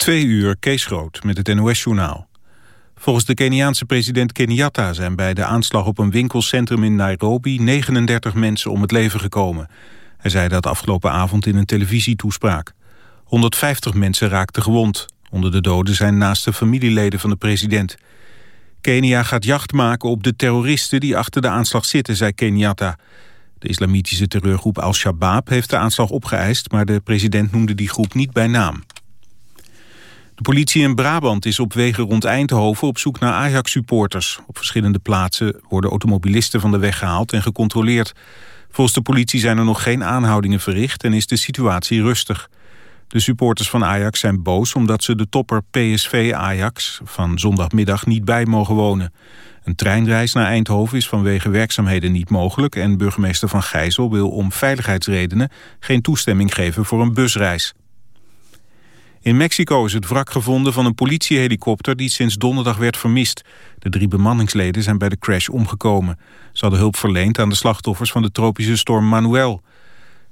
Twee uur Kees Groot met het NOS-journaal. Volgens de Keniaanse president Kenyatta zijn bij de aanslag op een winkelcentrum in Nairobi 39 mensen om het leven gekomen. Hij zei dat afgelopen avond in een televisietoespraak. 150 mensen raakten gewond. Onder de doden zijn naast de familieleden van de president. Kenia gaat jacht maken op de terroristen die achter de aanslag zitten, zei Kenyatta. De islamitische terreurgroep Al-Shabaab heeft de aanslag opgeëist... maar de president noemde die groep niet bij naam. De politie in Brabant is op wegen rond Eindhoven op zoek naar Ajax-supporters. Op verschillende plaatsen worden automobilisten van de weg gehaald en gecontroleerd. Volgens de politie zijn er nog geen aanhoudingen verricht en is de situatie rustig. De supporters van Ajax zijn boos omdat ze de topper PSV-Ajax van zondagmiddag niet bij mogen wonen. Een treinreis naar Eindhoven is vanwege werkzaamheden niet mogelijk... en burgemeester Van Gijzel wil om veiligheidsredenen geen toestemming geven voor een busreis. In Mexico is het wrak gevonden van een politiehelikopter die sinds donderdag werd vermist. De drie bemanningsleden zijn bij de crash omgekomen. Ze hadden hulp verleend aan de slachtoffers van de tropische storm Manuel.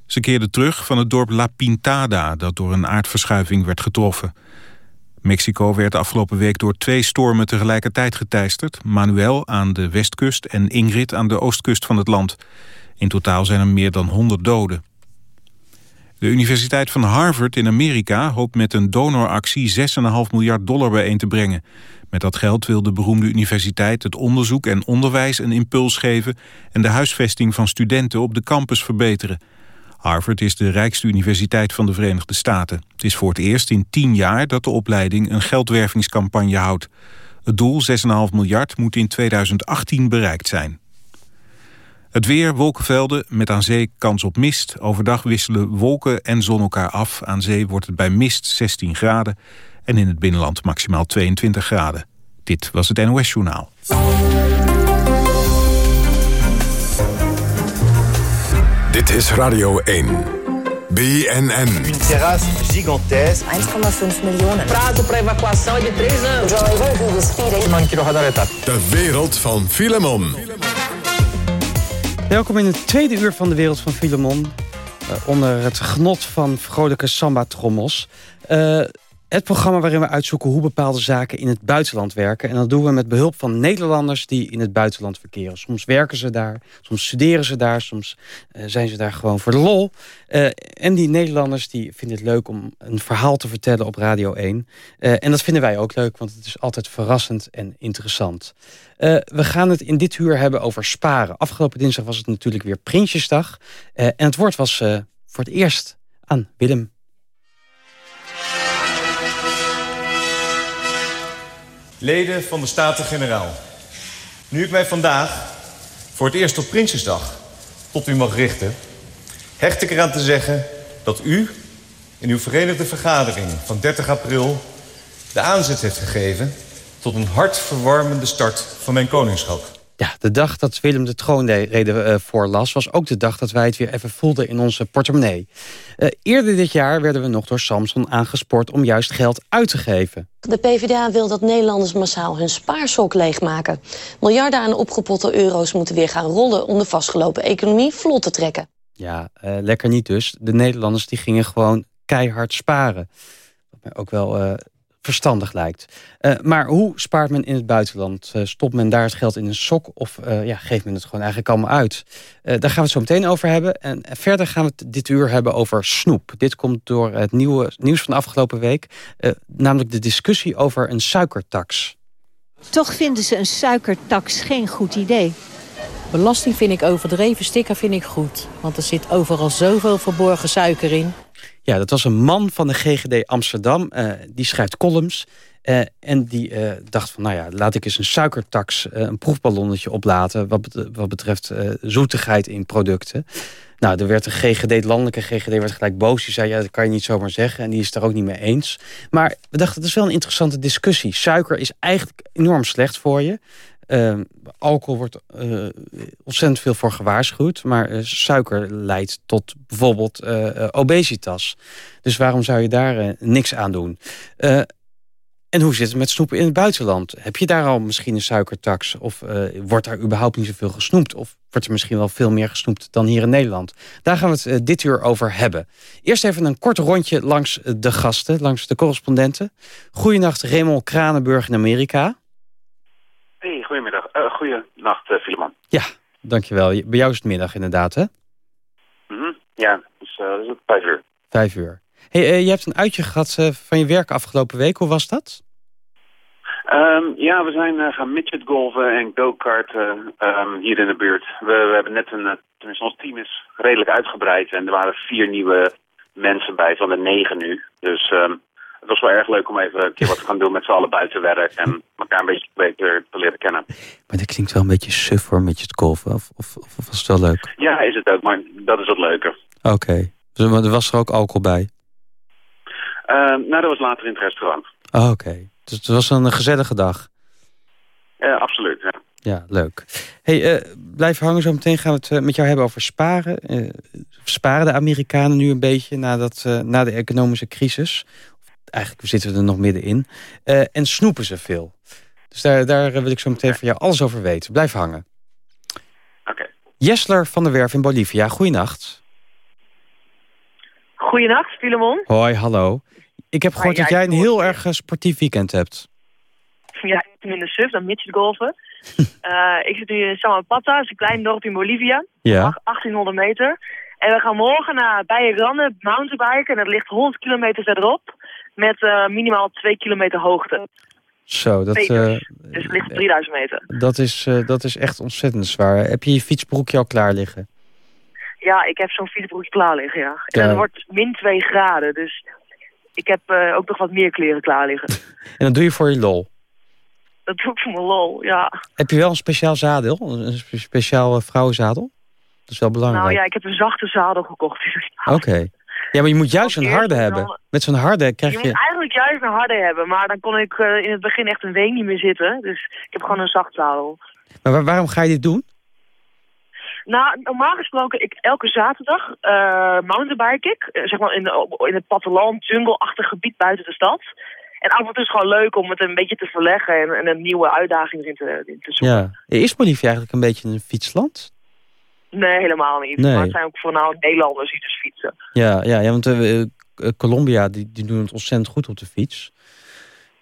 Ze keerden terug van het dorp La Pintada dat door een aardverschuiving werd getroffen. Mexico werd afgelopen week door twee stormen tegelijkertijd geteisterd. Manuel aan de westkust en Ingrid aan de oostkust van het land. In totaal zijn er meer dan 100 doden. De Universiteit van Harvard in Amerika hoopt met een donoractie 6,5 miljard dollar bijeen te brengen. Met dat geld wil de beroemde universiteit het onderzoek en onderwijs een impuls geven en de huisvesting van studenten op de campus verbeteren. Harvard is de rijkste universiteit van de Verenigde Staten. Het is voor het eerst in tien jaar dat de opleiding een geldwervingscampagne houdt. Het doel, 6,5 miljard, moet in 2018 bereikt zijn. Het weer, wolkenvelden, met aan zee kans op mist. Overdag wisselen wolken en zon elkaar af. Aan zee wordt het bij mist 16 graden. En in het binnenland maximaal 22 graden. Dit was het NOS Journaal. Dit is Radio 1. BNN. Een terras gigantesque. 1,5 miljoen. Prazo para evacuação é de 3 anos. De wereld van Filemon. Welkom in het tweede uur van de wereld van Filemon. Uh, onder het genot van vrolijke samba-trommels. Uh, het programma waarin we uitzoeken hoe bepaalde zaken in het buitenland werken. En dat doen we met behulp van Nederlanders die in het buitenland verkeren. Soms werken ze daar, soms studeren ze daar, soms uh, zijn ze daar gewoon voor de lol. En die Nederlanders die vinden het leuk om een verhaal te vertellen op Radio 1. Uh, en dat vinden wij ook leuk, want het is altijd verrassend en interessant. We gaan het in dit uur hebben over sparen. Afgelopen dinsdag was het natuurlijk weer Prinsjesdag. en het woord was voor het eerst aan Willem Leden van de Staten-Generaal. Nu ik mij vandaag voor het eerst op Prinsjesdag tot u mag richten... hecht ik eraan te zeggen dat u in uw Verenigde Vergadering van 30 april... de aanzet heeft gegeven tot een hartverwarmende start van mijn koningschap. Ja, de dag dat Willem de troonrede uh, voorlas... was ook de dag dat wij het weer even voelden in onze portemonnee. Uh, eerder dit jaar werden we nog door Samson aangespoord... om juist geld uit te geven. De PvdA wil dat Nederlanders massaal hun spaarsok leegmaken. Miljarden aan opgepotte euro's moeten weer gaan rollen... om de vastgelopen economie vlot te trekken. Ja, uh, lekker niet dus. De Nederlanders die gingen gewoon keihard sparen. Wat mij ook wel verstandig lijkt. Uh, maar hoe spaart men in het buitenland? Uh, stopt men daar het geld in een sok of uh, ja, geeft men het gewoon eigenlijk allemaal uit? daar gaan we het zo meteen over hebben. En verder gaan we het dit uur hebben over snoep. Dit komt door het nieuwe, nieuws van de afgelopen week. namelijk de discussie over een suikertax. Toch vinden ze een suikertax geen goed idee. Belasting vind ik overdreven, sticker vind ik goed. Want er zit overal zoveel verborgen suiker in. Ja, dat was een man van de GGD Amsterdam. Uh, die schrijft columns. Uh, en die uh, dacht van, nou ja, laat ik eens een suikertax, een proefballonnetje oplaten... wat, wat betreft zoetigheid in producten. Nou, er werd de GGD, de landelijke GGD, werd gelijk boos. Die zei, ja, dat kan je niet zomaar zeggen. En die is er ook niet mee eens. Maar we dachten, het is wel een interessante discussie. Suiker is eigenlijk enorm slecht voor je. Uh, alcohol wordt uh, ontzettend veel voor gewaarschuwd. Maar uh, suiker leidt tot bijvoorbeeld uh, obesitas. Dus waarom zou je daar niks aan doen? en hoe zit het met snoepen in het buitenland? Heb je daar al misschien een suikertax? Of wordt daar überhaupt niet zoveel gesnoept? Of wordt er misschien wel veel meer gesnoept dan hier in Nederland. Daar gaan we het eh, dit uur over hebben. Eerst even een kort rondje langs de gasten, langs de correspondenten. Goedenacht Raymond Kranenburg in Amerika. Hey, goedemiddag. Uh, goedenacht, uh, Filemon. Ja, dankjewel. Bij jou is het middag inderdaad, hè? Mm -hmm. Ja, dus uh, het vijf uur. Vijf uur. Hey, je hebt een uitje gehad van je werk afgelopen week. Hoe was dat? Um, ja, we zijn gaan midgetgolven en go-karten um, hier in de buurt. We, we hebben net een, tenminste ons team is redelijk uitgebreid en er waren vier nieuwe mensen bij van de negen nu. Dus um, het was wel erg leuk om even een keer wat te gaan doen met z'n allen buiten werk en elkaar een beetje beter te leren kennen. Maar dat klinkt wel een beetje suf voor midgetgolven, of, of, of, was het wel leuk? Ja, is het ook, maar dat is wat leuker. Oké, okay. dus er was er ook alcohol bij? nou, dat was later in het restaurant. Oh, Oké. Okay. Dus het was een gezellige dag. Ja, absoluut. Ja, ja leuk. Hey, uh, blijf hangen. Zo meteen gaan we het uh, met jou hebben over sparen. Uh, sparen de Amerikanen nu een beetje nadat, na de economische crisis. Eigenlijk zitten we er nog middenin. en snoepen ze veel. Dus daar, daar wil ik zo meteen van jou alles over weten. Blijf hangen. Oké. Okay. Jessler van der Werf in Bolivia. Goeienacht. Goeienacht, Filemon. Hoi, hallo. Ik heb gehoord dat jij een heel erg sportief weekend hebt. Ja, ik ben in de suf, dan midgetgolfen. uh, ik zit nu in Samapata, dat is een klein dorp in Bolivia. Ja. 1800 meter. En we gaan morgen naar Bijengrande mountainbiken. En dat ligt 100 kilometer verderop. Met uh, minimaal 2 kilometer hoogte. Zo, dat... Uh, dus het ligt 3000 meter. Dat is, dat is echt ontzettend zwaar. Heb je je fietsbroekje al klaar liggen? Ja, ik heb zo'n fietsbroekje klaar liggen, ja. En ja. het wordt min 2 graden, dus ik heb uh, ook nog wat meer kleren klaar liggen. en dat doe je voor je lol? Dat doe ik voor mijn lol, ja. Heb je wel een speciaal zadel? Een speciaal vrouwenzadel? Dat is wel belangrijk. Nou ja, ik heb een zachte zadel gekocht. Oké. Okay. Ja, maar je moet juist een harde hebben. Dan... Met zo'n harde krijg je... Je moet eigenlijk juist een harde hebben. Maar dan kon ik uh, in het begin echt een week niet meer zitten. Dus ik heb gewoon een zacht zadel. Maar waar, waarom ga je dit doen? Nou, normaal gesproken, ik elke zaterdag uh, mountainbike ik. zeg maar in, de, in het platteland, jungle-achtig gebied buiten de stad. En af en toe is het gewoon leuk om het een beetje te verleggen en, en een nieuwe uitdaging in te, in te zoeken. Ja. Is Bolivia eigenlijk een beetje een fietsland? Nee, helemaal niet. Nee. Maar het zijn ook voornamelijk Nederlanders die dus fietsen. Ja, ja, ja want uh, Colombia die, die doen het ontzettend goed op de fiets.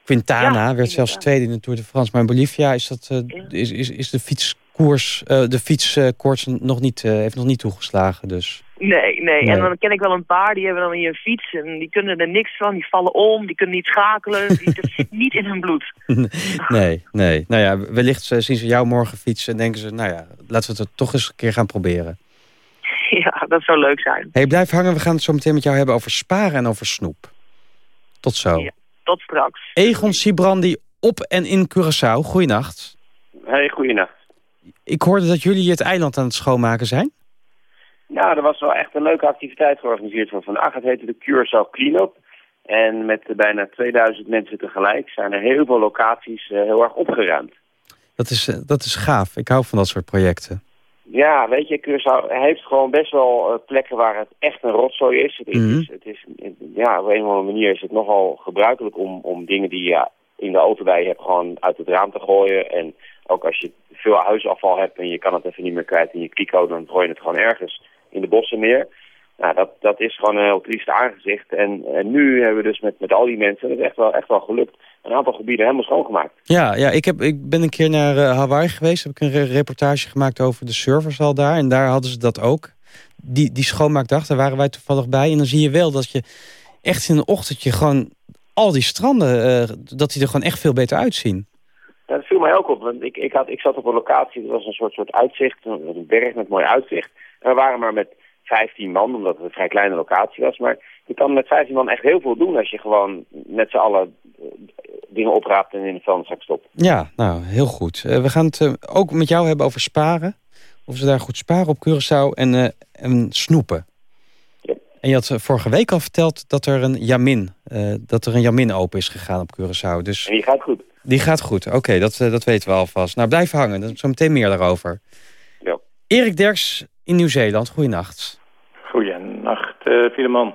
Quintana ja, werd zelfs tweede in de Tour de France. Maar in Bolivia is, dat, uh, is, is, is de fietskoers, uh, de fietskoorts nog niet, heeft nog niet toegeslagen. Dus. Nee, nee, En dan ken ik wel een paar, die hebben dan hier een fiets en die kunnen er niks van. Die vallen om, die kunnen niet schakelen. Die, dat zit niet in hun bloed. nee, nee. Nou ja, wellicht zien ze jou morgen fietsen en denken ze... nou ja, laten we het toch eens een keer gaan proberen. Ja, dat zou leuk zijn. hey, blijf hangen. We gaan het zo meteen met jou hebben over sparen en over snoep. Tot zo. Ja, tot straks. Egon Sibrandi op en in Curaçao. Goeienacht. Hey, goeienacht. Ik hoorde dat jullie het eiland aan het schoonmaken zijn. Ja, er was wel echt een leuke activiteit georganiseerd van vandaag. Het heette de Curaçao Cleanup. En met bijna 2000 mensen tegelijk zijn er heel veel locaties uh, heel erg opgeruimd. Dat is, uh, dat is gaaf. Ik hou van dat soort projecten. Ja, weet je, Curaçao heeft gewoon best wel uh, plekken waar het echt een rotzooi is. Het is, Mhm. het is ja, op een of andere manier is het nogal gebruikelijk om, om dingen die je ja, in de auto bij je hebt gewoon uit het raam te gooien. En ook als je veel huisafval hebt en je kan het even niet meer kwijt in je kliko, dan gooi je het gewoon ergens in de bossen neer. Nou, dat, dat is gewoon een heel triest aangezicht. En, en nu hebben we dus met, met al die mensen, dat is echt wel, echt wel gelukt, een aantal gebieden helemaal schoongemaakt. Ja, ja ik, heb, ik ben een keer naar uh, Hawaii geweest. Heb ik een re reportage gemaakt over de servers al daar. En daar hadden ze dat ook. Die, die schoonmaakdag, daar waren wij toevallig bij. En dan zie je wel dat je echt in een ochtendje gewoon al die stranden, uh, dat die er gewoon echt veel beter uitzien. Ja, dat viel mij ook op. Want ik, ik, had, ik zat op een locatie, dat was een soort, soort uitzicht, een berg met mooi uitzicht. En we waren maar met 15 man, omdat het een vrij kleine locatie was. Maar je kan met 15 man echt heel veel doen als je gewoon met z'n allen dingen opraapt en in de vuilniszak stopt. Ja, nou, heel goed. Uh, we gaan het uh, ook met jou hebben over sparen. Of ze daar goed sparen op Curaçao en, uh, en snoepen. Ja. En je had vorige week al verteld dat er een Jamin, dat er een Jamin open is gegaan op Curaçao. Dus en die gaat goed. Die gaat goed, oké, okay, dat, dat weten we alvast. Nou, blijf hangen, dan zo meteen meer daarover. Ja. Erik Derks in Nieuw-Zeeland, goeienacht. Goeienacht, uh, Filemon.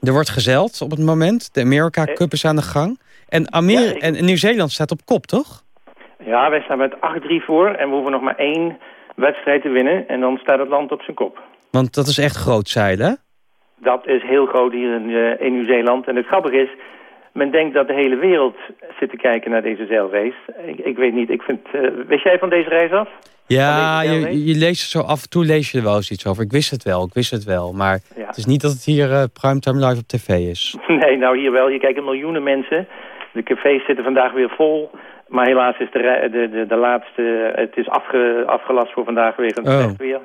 Er wordt gezeld op het moment. De Amerika Cup is aan de gang. En, Amer ja, ik... en Nieuw-Zeeland staat op kop, toch? Ja, wij staan met 8-3 voor. En we hoeven nog maar één wedstrijd te winnen en dan staat het land op zijn kop. Want dat is echt groot zeilen, Dat is heel groot hier in, uh, in Nieuw-Zeeland. En het grappige is, men denkt dat de hele wereld zit te kijken naar deze zeilrace. Ik, ik weet niet, ik vind... Uh, wist jij van deze reis af? Ja, je, je, leest het zo af en toe lees je er wel eens iets over. Ik wist het wel, ik wist het wel. Maar ja. het is niet dat het hier uh, primetime live op tv is. Nee, nou hier wel. Hier kijken miljoenen mensen. De cafés zitten vandaag weer vol. Maar helaas is de, de, de, de laatste... Het is afge, afgelast voor vandaag weer een oh. weer.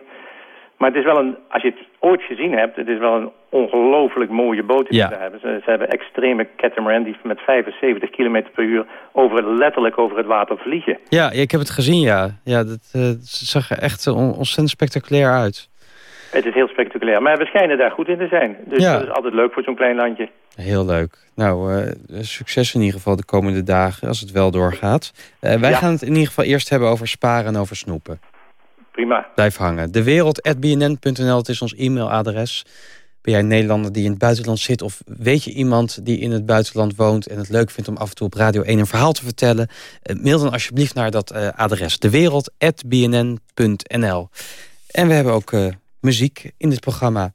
Maar het is wel een, als je het ooit gezien hebt, het is wel een ongelooflijk mooie boot die ja. ze hebben. Ze, ze, hebben extreme catamaran die met 75 km per uur over, letterlijk over het water vliegen. Ja, ik heb het gezien, ja. ja dat, uh, zag er echt ontzettend spectaculair uit. Het is heel spectaculair, maar we schijnen daar goed in te zijn. Dus ja. dat is altijd leuk voor zo'n klein landje. Heel leuk. Nou, uh, succes in ieder geval de komende dagen, als het wel doorgaat. Uh, wij ja. gaan het in ieder geval eerst hebben over sparen en over snoepen. Prima. Blijf hangen. Dewereld.bnn.nl, het is ons e-mailadres. Ben jij een Nederlander die in het buitenland zit... of weet je iemand die in het buitenland woont... en het leuk vindt om af en toe op Radio 1 een verhaal te vertellen... Uh, mail dan alsjeblieft naar dat uh, adres. Dewereld.bnn.nl En we hebben ook uh, muziek in dit programma.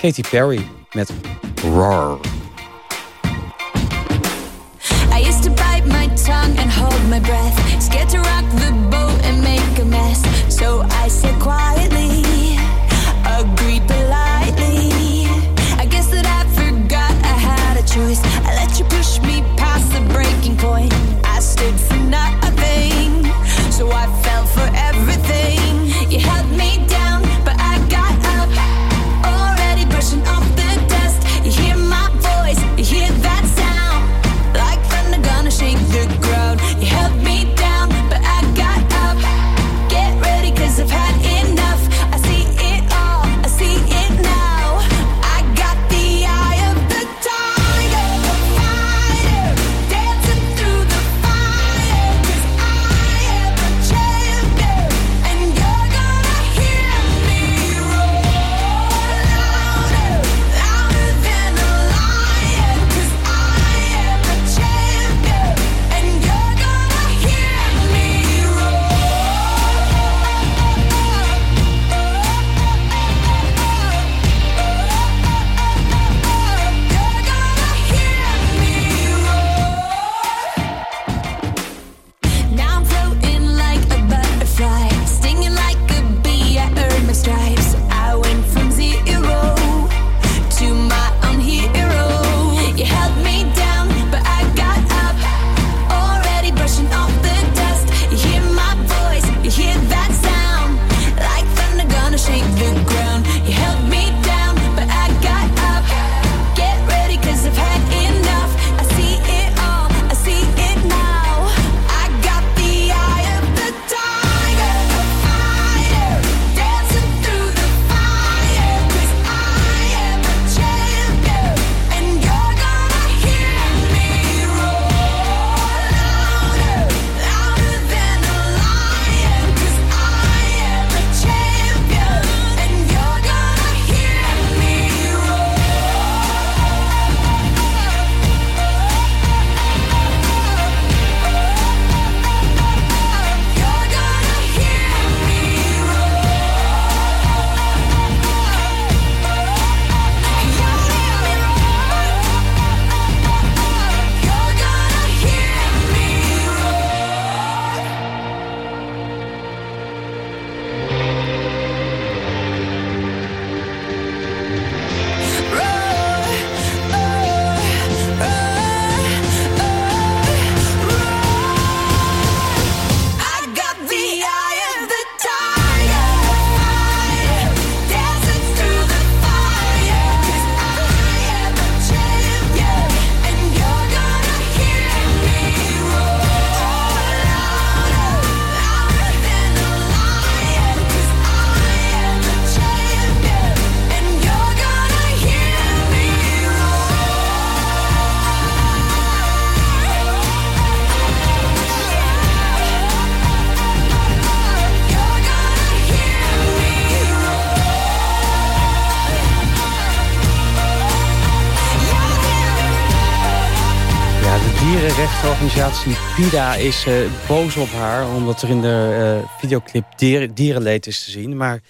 Katy Perry met Roar. I used to bite my tongue and hold my breath Dierenrechtenorganisatie PIDA is uh, boos op haar... omdat er in de uh, videoclip dier, dierenleed is te zien. Maar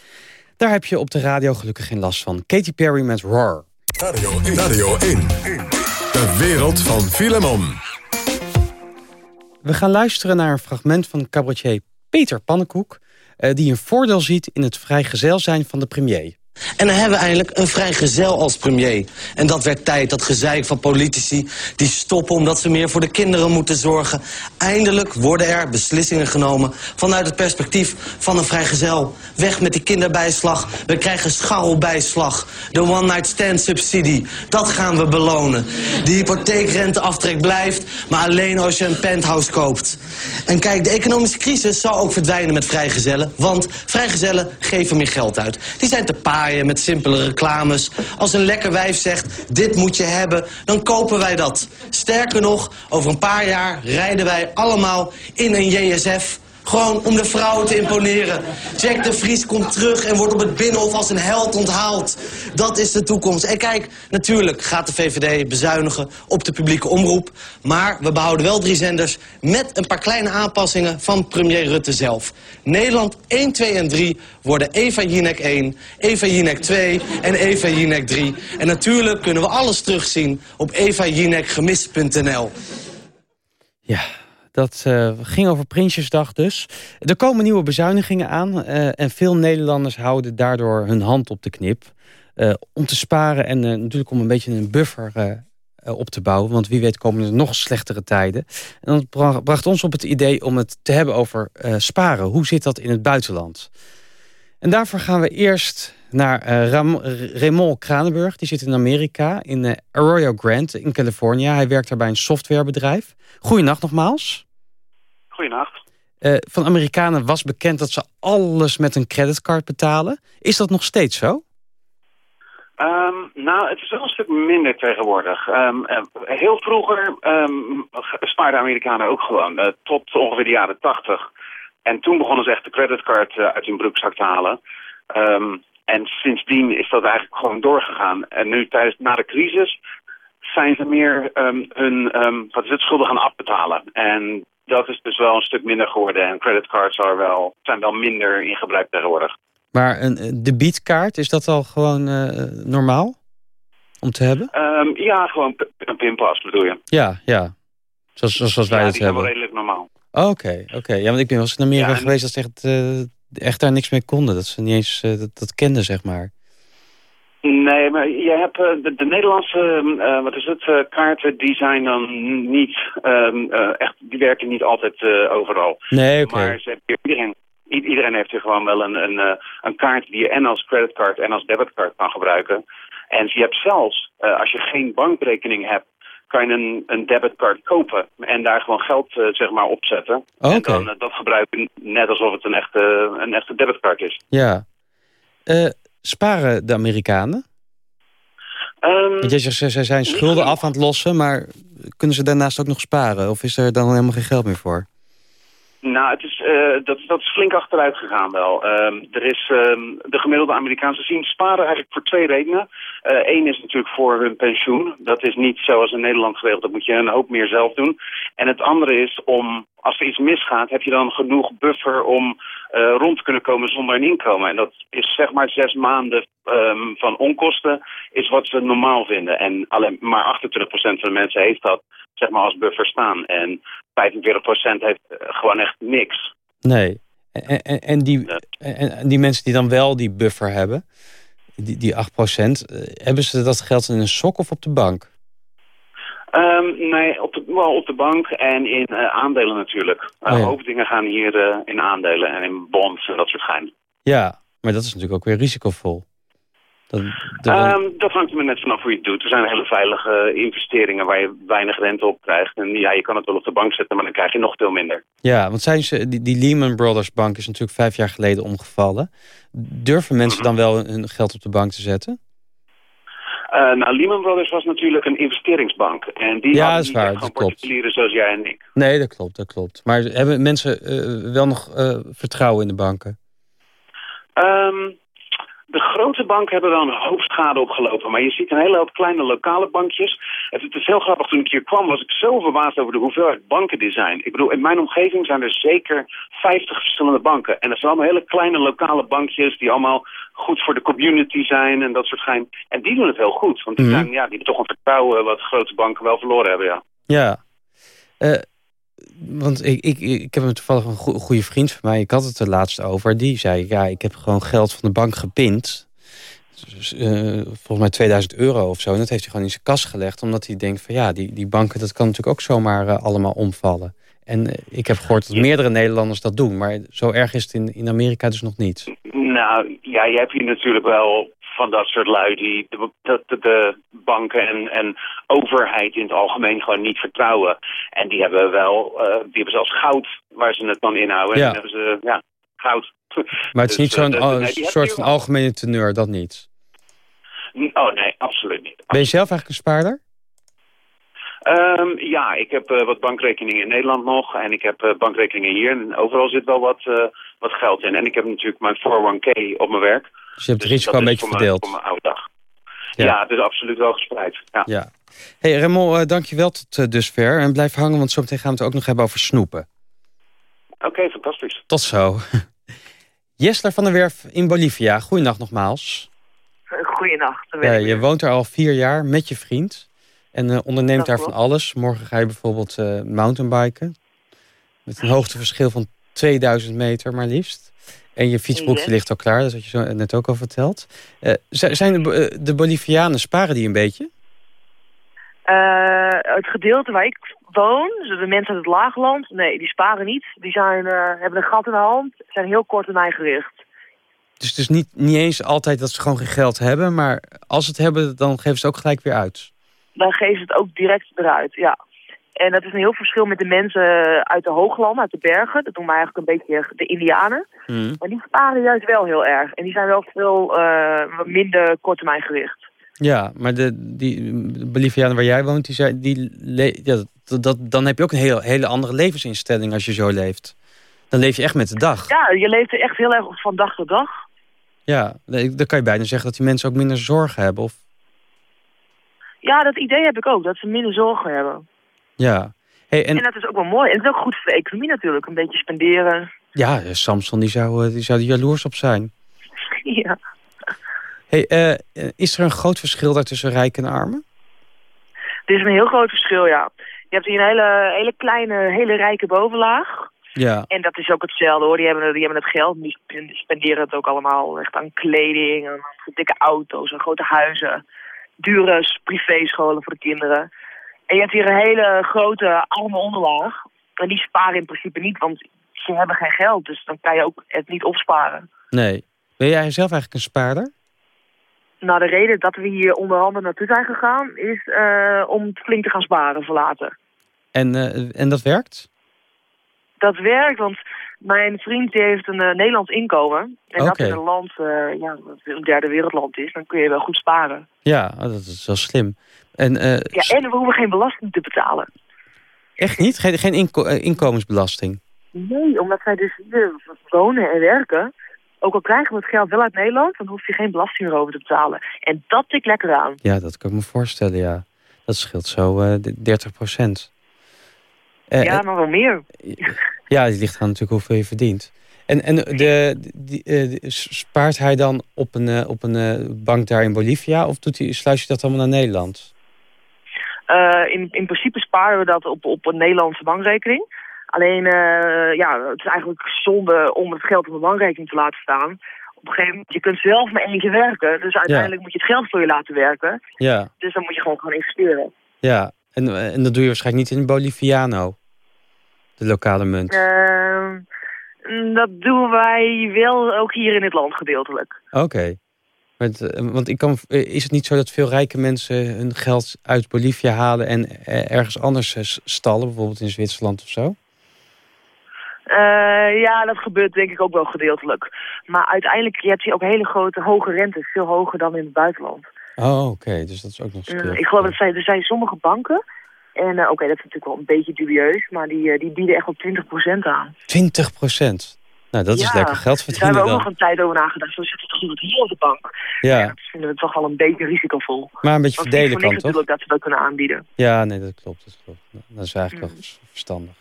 daar heb je op de radio gelukkig geen last van. Katy Perry met Roar. Radio 1. Radio 1. De wereld van Filemon. We gaan luisteren naar een fragment van cabaretier Peter Pannenkoek... Uh, die een voordeel ziet in het vrijgezel zijn van de premier. En dan hebben we eindelijk een vrijgezel als premier. En dat werd tijd, dat gezeik van politici... die stoppen omdat ze meer voor de kinderen moeten zorgen. Eindelijk worden er beslissingen genomen... vanuit het perspectief van een vrijgezel. Weg met die kinderbijslag. We krijgen scharrelbijslag. De one-night stand subsidie. Dat gaan we belonen. De hypotheekrenteaftrek blijft... maar alleen als je een penthouse koopt. En kijk, de economische crisis zal ook verdwijnen met vrijgezellen... want vrijgezellen geven meer geld uit. Die zijn te paard met simpele reclames. Als een lekker wijf zegt, dit moet je hebben, dan kopen wij dat. Sterker nog, over een paar jaar rijden wij allemaal in een JSF gewoon om de vrouwen te imponeren. Jack de Vries komt terug en wordt op het Binnenhof als een held onthaald. Dat is de toekomst. En kijk, natuurlijk gaat de VVD bezuinigen op de publieke omroep. Maar we behouden wel drie zenders met een paar kleine aanpassingen van premier Rutte zelf. Nederland 1, 2 en 3 worden Eva Jinek 1, Eva Jinek 2 en Eva Jinek 3. En natuurlijk kunnen we alles terugzien op evajinekgemist.nl. Ja, dat uh, ging over Prinsjesdag dus. Er komen nieuwe bezuinigingen aan. Uh, en veel Nederlanders houden daardoor hun hand op de knip. Uh, om te sparen en natuurlijk om een beetje een buffer op te bouwen. Want wie weet komen er nog slechtere tijden. En dat bracht, ons op het idee om het te hebben over sparen. Hoe zit dat in het buitenland? En daarvoor gaan we eerst naar Ram Raymond Kranenburg. Die zit in Amerika, in Arroyo Grande in Californië. Hij werkt daar bij een softwarebedrijf. Goedenacht nogmaals. Goedenacht. Uh, van Amerikanen was bekend dat ze alles met een creditcard betalen. Is dat nog steeds zo? Um, nou, het is wel een stuk minder tegenwoordig. Um, heel vroeger um, spaarden Amerikanen ook gewoon, uh, tot ongeveer de jaren tachtig. En toen begonnen ze echt de creditcard uit hun broekzak te halen. en sindsdien is dat eigenlijk gewoon doorgegaan. En nu tijdens na de crisis zijn ze meer hun wat is het, schulden gaan afbetalen. En dat is dus wel een stuk minder geworden. En creditcards are wel, zijn wel minder in gebruik tegenwoordig. Maar een debietkaart, is dat al gewoon uh, normaal om te hebben? Um, ja, gewoon een pinpas bedoel je. Ja, ja. Zoals, zoals wij ja, het hebben. Ja, redelijk normaal. Oké, oké. Okay. Ja, want ik ben wel eens in Amerika ja, en... geweest dat ze echt, uh, echt daar niks mee konden. Dat ze niet eens uh, dat, dat kenden, zeg maar. Nee, maar je hebt uh, de, de, Nederlandse, uh, wat is het, uh, kaarten, die zijn dan niet, um, echt, die werken niet altijd overal. Nee, oké. Okay. Maar iedereen, iedereen heeft hier gewoon wel een, een, een kaart die je en als creditcard en als debitcard kan gebruiken. En je hebt zelfs, als je geen bankrekening hebt, kan je een, een debitcard kopen en daar gewoon geld zeg maar opzetten. Okay. En dan dat gebruiken net alsof het een echte, een echte debitcard is. Ja. Sparen de Amerikanen? Um, Want jij zegt, ze zijn schulden af aan het lossen, maar kunnen ze daarnaast ook nog sparen? Of is er dan helemaal geen geld meer voor? Nou, het is, uh, dat, dat is flink achteruit gegaan wel. Um, er is um, de gemiddelde Amerikaanse zien sparen eigenlijk voor twee redenen. Eén uh, is natuurlijk voor hun pensioen. Dat is niet zoals in Nederland geregeld. Dat moet je een hoop meer zelf doen. En het andere is om, als er iets misgaat, heb je dan genoeg buffer om uh, rond kunnen komen zonder een inkomen. En dat is zeg maar zes maanden um, van onkosten is wat ze normaal vinden. En alleen maar 28% van de mensen heeft dat zeg maar als buffer staan. En 45% heeft gewoon echt niks. Nee. En, en, en, die, en die mensen die dan wel die buffer hebben, die, die 8%, hebben ze dat geld in een sok of op de bank? Nee, op de, wel op de bank en in uh, aandelen natuurlijk. Uh, oh ja. hoop dingen gaan hier uh, in aandelen en in bonds en dat soort gein. Ja, maar dat is natuurlijk ook weer risicovol. Dat, dat... Um, dat hangt er net vanaf hoe je het doet. Er zijn hele veilige investeringen waar je weinig rente op krijgt. En ja, je kan het wel op de bank zetten, maar dan krijg je nog veel minder. Ja, want zijn ze, die, die Lehman Brothers bank is natuurlijk vijf jaar geleden omgevallen. Durven mensen mm -hmm. dan wel hun geld op de bank te zetten? Uh, nou, Lehman Brothers was natuurlijk een investeringsbank. En die ja, hadden dat is waar, dat zoals jij en ik. Nee, dat klopt, dat klopt. Maar hebben mensen uh, wel nog uh, vertrouwen in de banken? Um, de grote banken hebben wel een hoop schade opgelopen. Maar je ziet een hele hoop kleine lokale bankjes. Het, het is heel grappig. Toen ik hier kwam was ik zo verbaasd over de hoeveelheid banken die zijn. Ik bedoel, in mijn omgeving zijn er zeker 50 verschillende banken. En dat zijn allemaal hele kleine lokale bankjes die allemaal goed voor de community zijn en dat soort gein. En die doen het heel goed. Want die, Mhm. zijn, ja, die hebben toch een vertrouwen wat grote banken wel verloren hebben, ja. Ja. Eh, want ik, ik, ik heb een toevallig een goe- goede vriend van mij. Ik had het er laatst over. Die zei, ja, ik heb gewoon geld van de bank gepind. Dus, eh, volgens mij 2000 euro of zo. En dat heeft hij gewoon in zijn kas gelegd. Omdat hij denkt van ja, die, die banken, dat kan natuurlijk ook zomaar eh, allemaal omvallen. En eh, ik heb gehoord dat meerdere Nederlanders dat doen. Maar zo erg is het in, in Amerika dus nog niet. Nou, ja, je hebt hier natuurlijk wel van dat soort lui die de, de, banken en, en overheid in het algemeen gewoon niet vertrouwen. En die hebben wel, eh, die hebben zelfs goud waar ze het dan inhouden. Ja. En hebben ze, ja, goud. Maar het is Dus, niet eh, zo'n nee, die heb soort van algemene teneur, dat niet. Oh nee, absoluut niet. Ben je zelf eigenlijk een spaarder? Ehm, ja, ik heb eh, wat bankrekeningen in Nederland nog en ik heb eh, bankrekeningen hier. En overal zit wel wat, eh, wat geld in. En ik heb natuurlijk mijn 401k op mijn werk. Dus je hebt het Dus risico een beetje verdeeld. Mijn, voor mijn oude dag. Ja. Ja. het is absoluut wel gespreid. Ja. Ja. hey, Raymond, eh, dankjewel tot eh, dusver. En blijf hangen, want zometeen gaan we het ook nog hebben over snoepen. Oké, fantastisch. Tot zo. Jesler van der Werf in Bolivia. Goeiedag nogmaals. Goeienacht. Ja, je woont daar al vier jaar met je vriend. En eh, onderneemt daar van alles. Morgen ga je bijvoorbeeld eh, mountainbiken. Met een hoogteverschil van 2000 meter maar liefst. En je fietsbroekje Yes. ligt al klaar. Dat had je zo net ook al verteld. Eh, zijn de, eh, de Bolivianen, sparen die een beetje? Eh, het gedeelte waar ik woon, dus de mensen uit het laagland, nee, die sparen niet. Die zijn, hebben een gat in de hand, zijn heel kort en gericht. Dus het is niet, niet eens altijd dat ze gewoon geen geld hebben. Maar als ze het hebben, dan geven ze het ook gelijk weer uit. Dan geven ze het ook direct eruit, ja. En dat is een heel verschil met de mensen uit de hooglanden, uit de bergen. Dat doen wij eigenlijk een beetje de Indianen. Maar die sparen juist wel heel erg. En die zijn wel veel wat minder gericht. Ja, maar de, die Bolivianen waar jij woont, die zei, die ja, dat, dat, dan heb je ook een heel, hele andere levensinstelling als je zo leeft. Dan leef je echt met de dag. Ja, je leeft er echt heel erg van dag tot dag. Ja, dan dan kan je bijna zeggen dat die mensen ook minder zorgen hebben. Of, Ja, dat idee heb ik ook, dat ze minder zorgen hebben. Ja. Hey, En, en dat is ook wel mooi. En het is ook goed voor de economie natuurlijk. Een beetje spenderen. ja, Samson die zou, eh, die zou er jaloers op zijn. ja. Hey, eh, is er een groot verschil daar tussen rijk en armen? Er is een heel groot verschil, ja. Je hebt hier een hele, hele kleine, hele rijke bovenlaag. Ja. En dat is ook hetzelfde hoor. Die hebben, die hebben het geld. Die sp- spenderen het ook allemaal echt aan kleding, aan dikke auto's, aan grote huizen. Dure privéscholen voor de kinderen. En je hebt hier een hele grote arme onderlaag. En die sparen in principe niet, want ze hebben geen geld. Dus dan kan je ook het niet opsparen. Nee. Ben jij zelf eigenlijk een spaarder? Nou, de reden dat we hier onder andere naartoe zijn gegaan... is eh, om flink te gaan sparen voor later. En, eh, en dat werkt? Dat werkt, want mijn vriend die heeft een eh, Nederlands inkomen. En dat in een land, ja, dat een derde wereldland is, dan kun je wel goed sparen. Ja, oh, dat is wel slim. En eh, Ja, en we hoeven geen belasting te betalen. echt niet? Geen, geen inko- eh, inkomensbelasting? Nee, omdat wij dus hier wonen en werken. Ook al krijgen we het geld wel uit Nederland, dan hoef je geen belasting erover te betalen. En dat tikt lekker aan. Ja, dat kan ik me voorstellen, ja. Dat scheelt zo eh 30 procent. ja, maar wel meer. Ja, die ligt aan natuurlijk hoeveel je verdient. En, en de, die, spaart hij dan op een, op een bank daar in Bolivia... of doet hij, sluit je dat allemaal naar Nederland? Eh, in, in principe sparen we dat op, op een Nederlandse bankrekening. Alleen, eh, ja, het is eigenlijk zonde om het geld op een bankrekening te laten staan. Op een gegeven moment, je kunt zelf maar eentje werken. Dus uiteindelijk moet je het geld voor je laten werken. Ja, Dus dan moet je gewoon gaan investeren. ja. En, en dat doe je waarschijnlijk niet in Boliviano. De lokale munt. Ehm, dat doen wij wel ook hier in het land gedeeltelijk. Oké. Eh, Want ik kan, eh, is het niet zo dat veel rijke mensen hun geld uit Bolivia halen... en eh, ergens anders stallen, bijvoorbeeld in Zwitserland of zo? Ja, dat gebeurt denk ik ook wel gedeeltelijk. Maar uiteindelijk, je hebt hier ook hele grote, hoge rentes. Veel hoger dan in het buitenland. Oh, oké. Dus dat is ook nog Mm, ik geloof dat er zijn sommige banken. En oké, dat is natuurlijk wel een beetje dubieus. Maar die, die bieden echt wel 20% aan. 20 procent. Nou, dat is lekker geld Daar verdienen hebben we ook nog een tijd over nagedacht. Dan zit het toch iemand hier op de bank. Ja, Dat vinden we toch wel een beetje risicovol. maar een beetje Want verdelen kan toch? natuurlijk dat ze dat kunnen aanbieden. Ja, nee, dat klopt. Dat, klopt. dat is eigenlijk Mm. wel verstandig.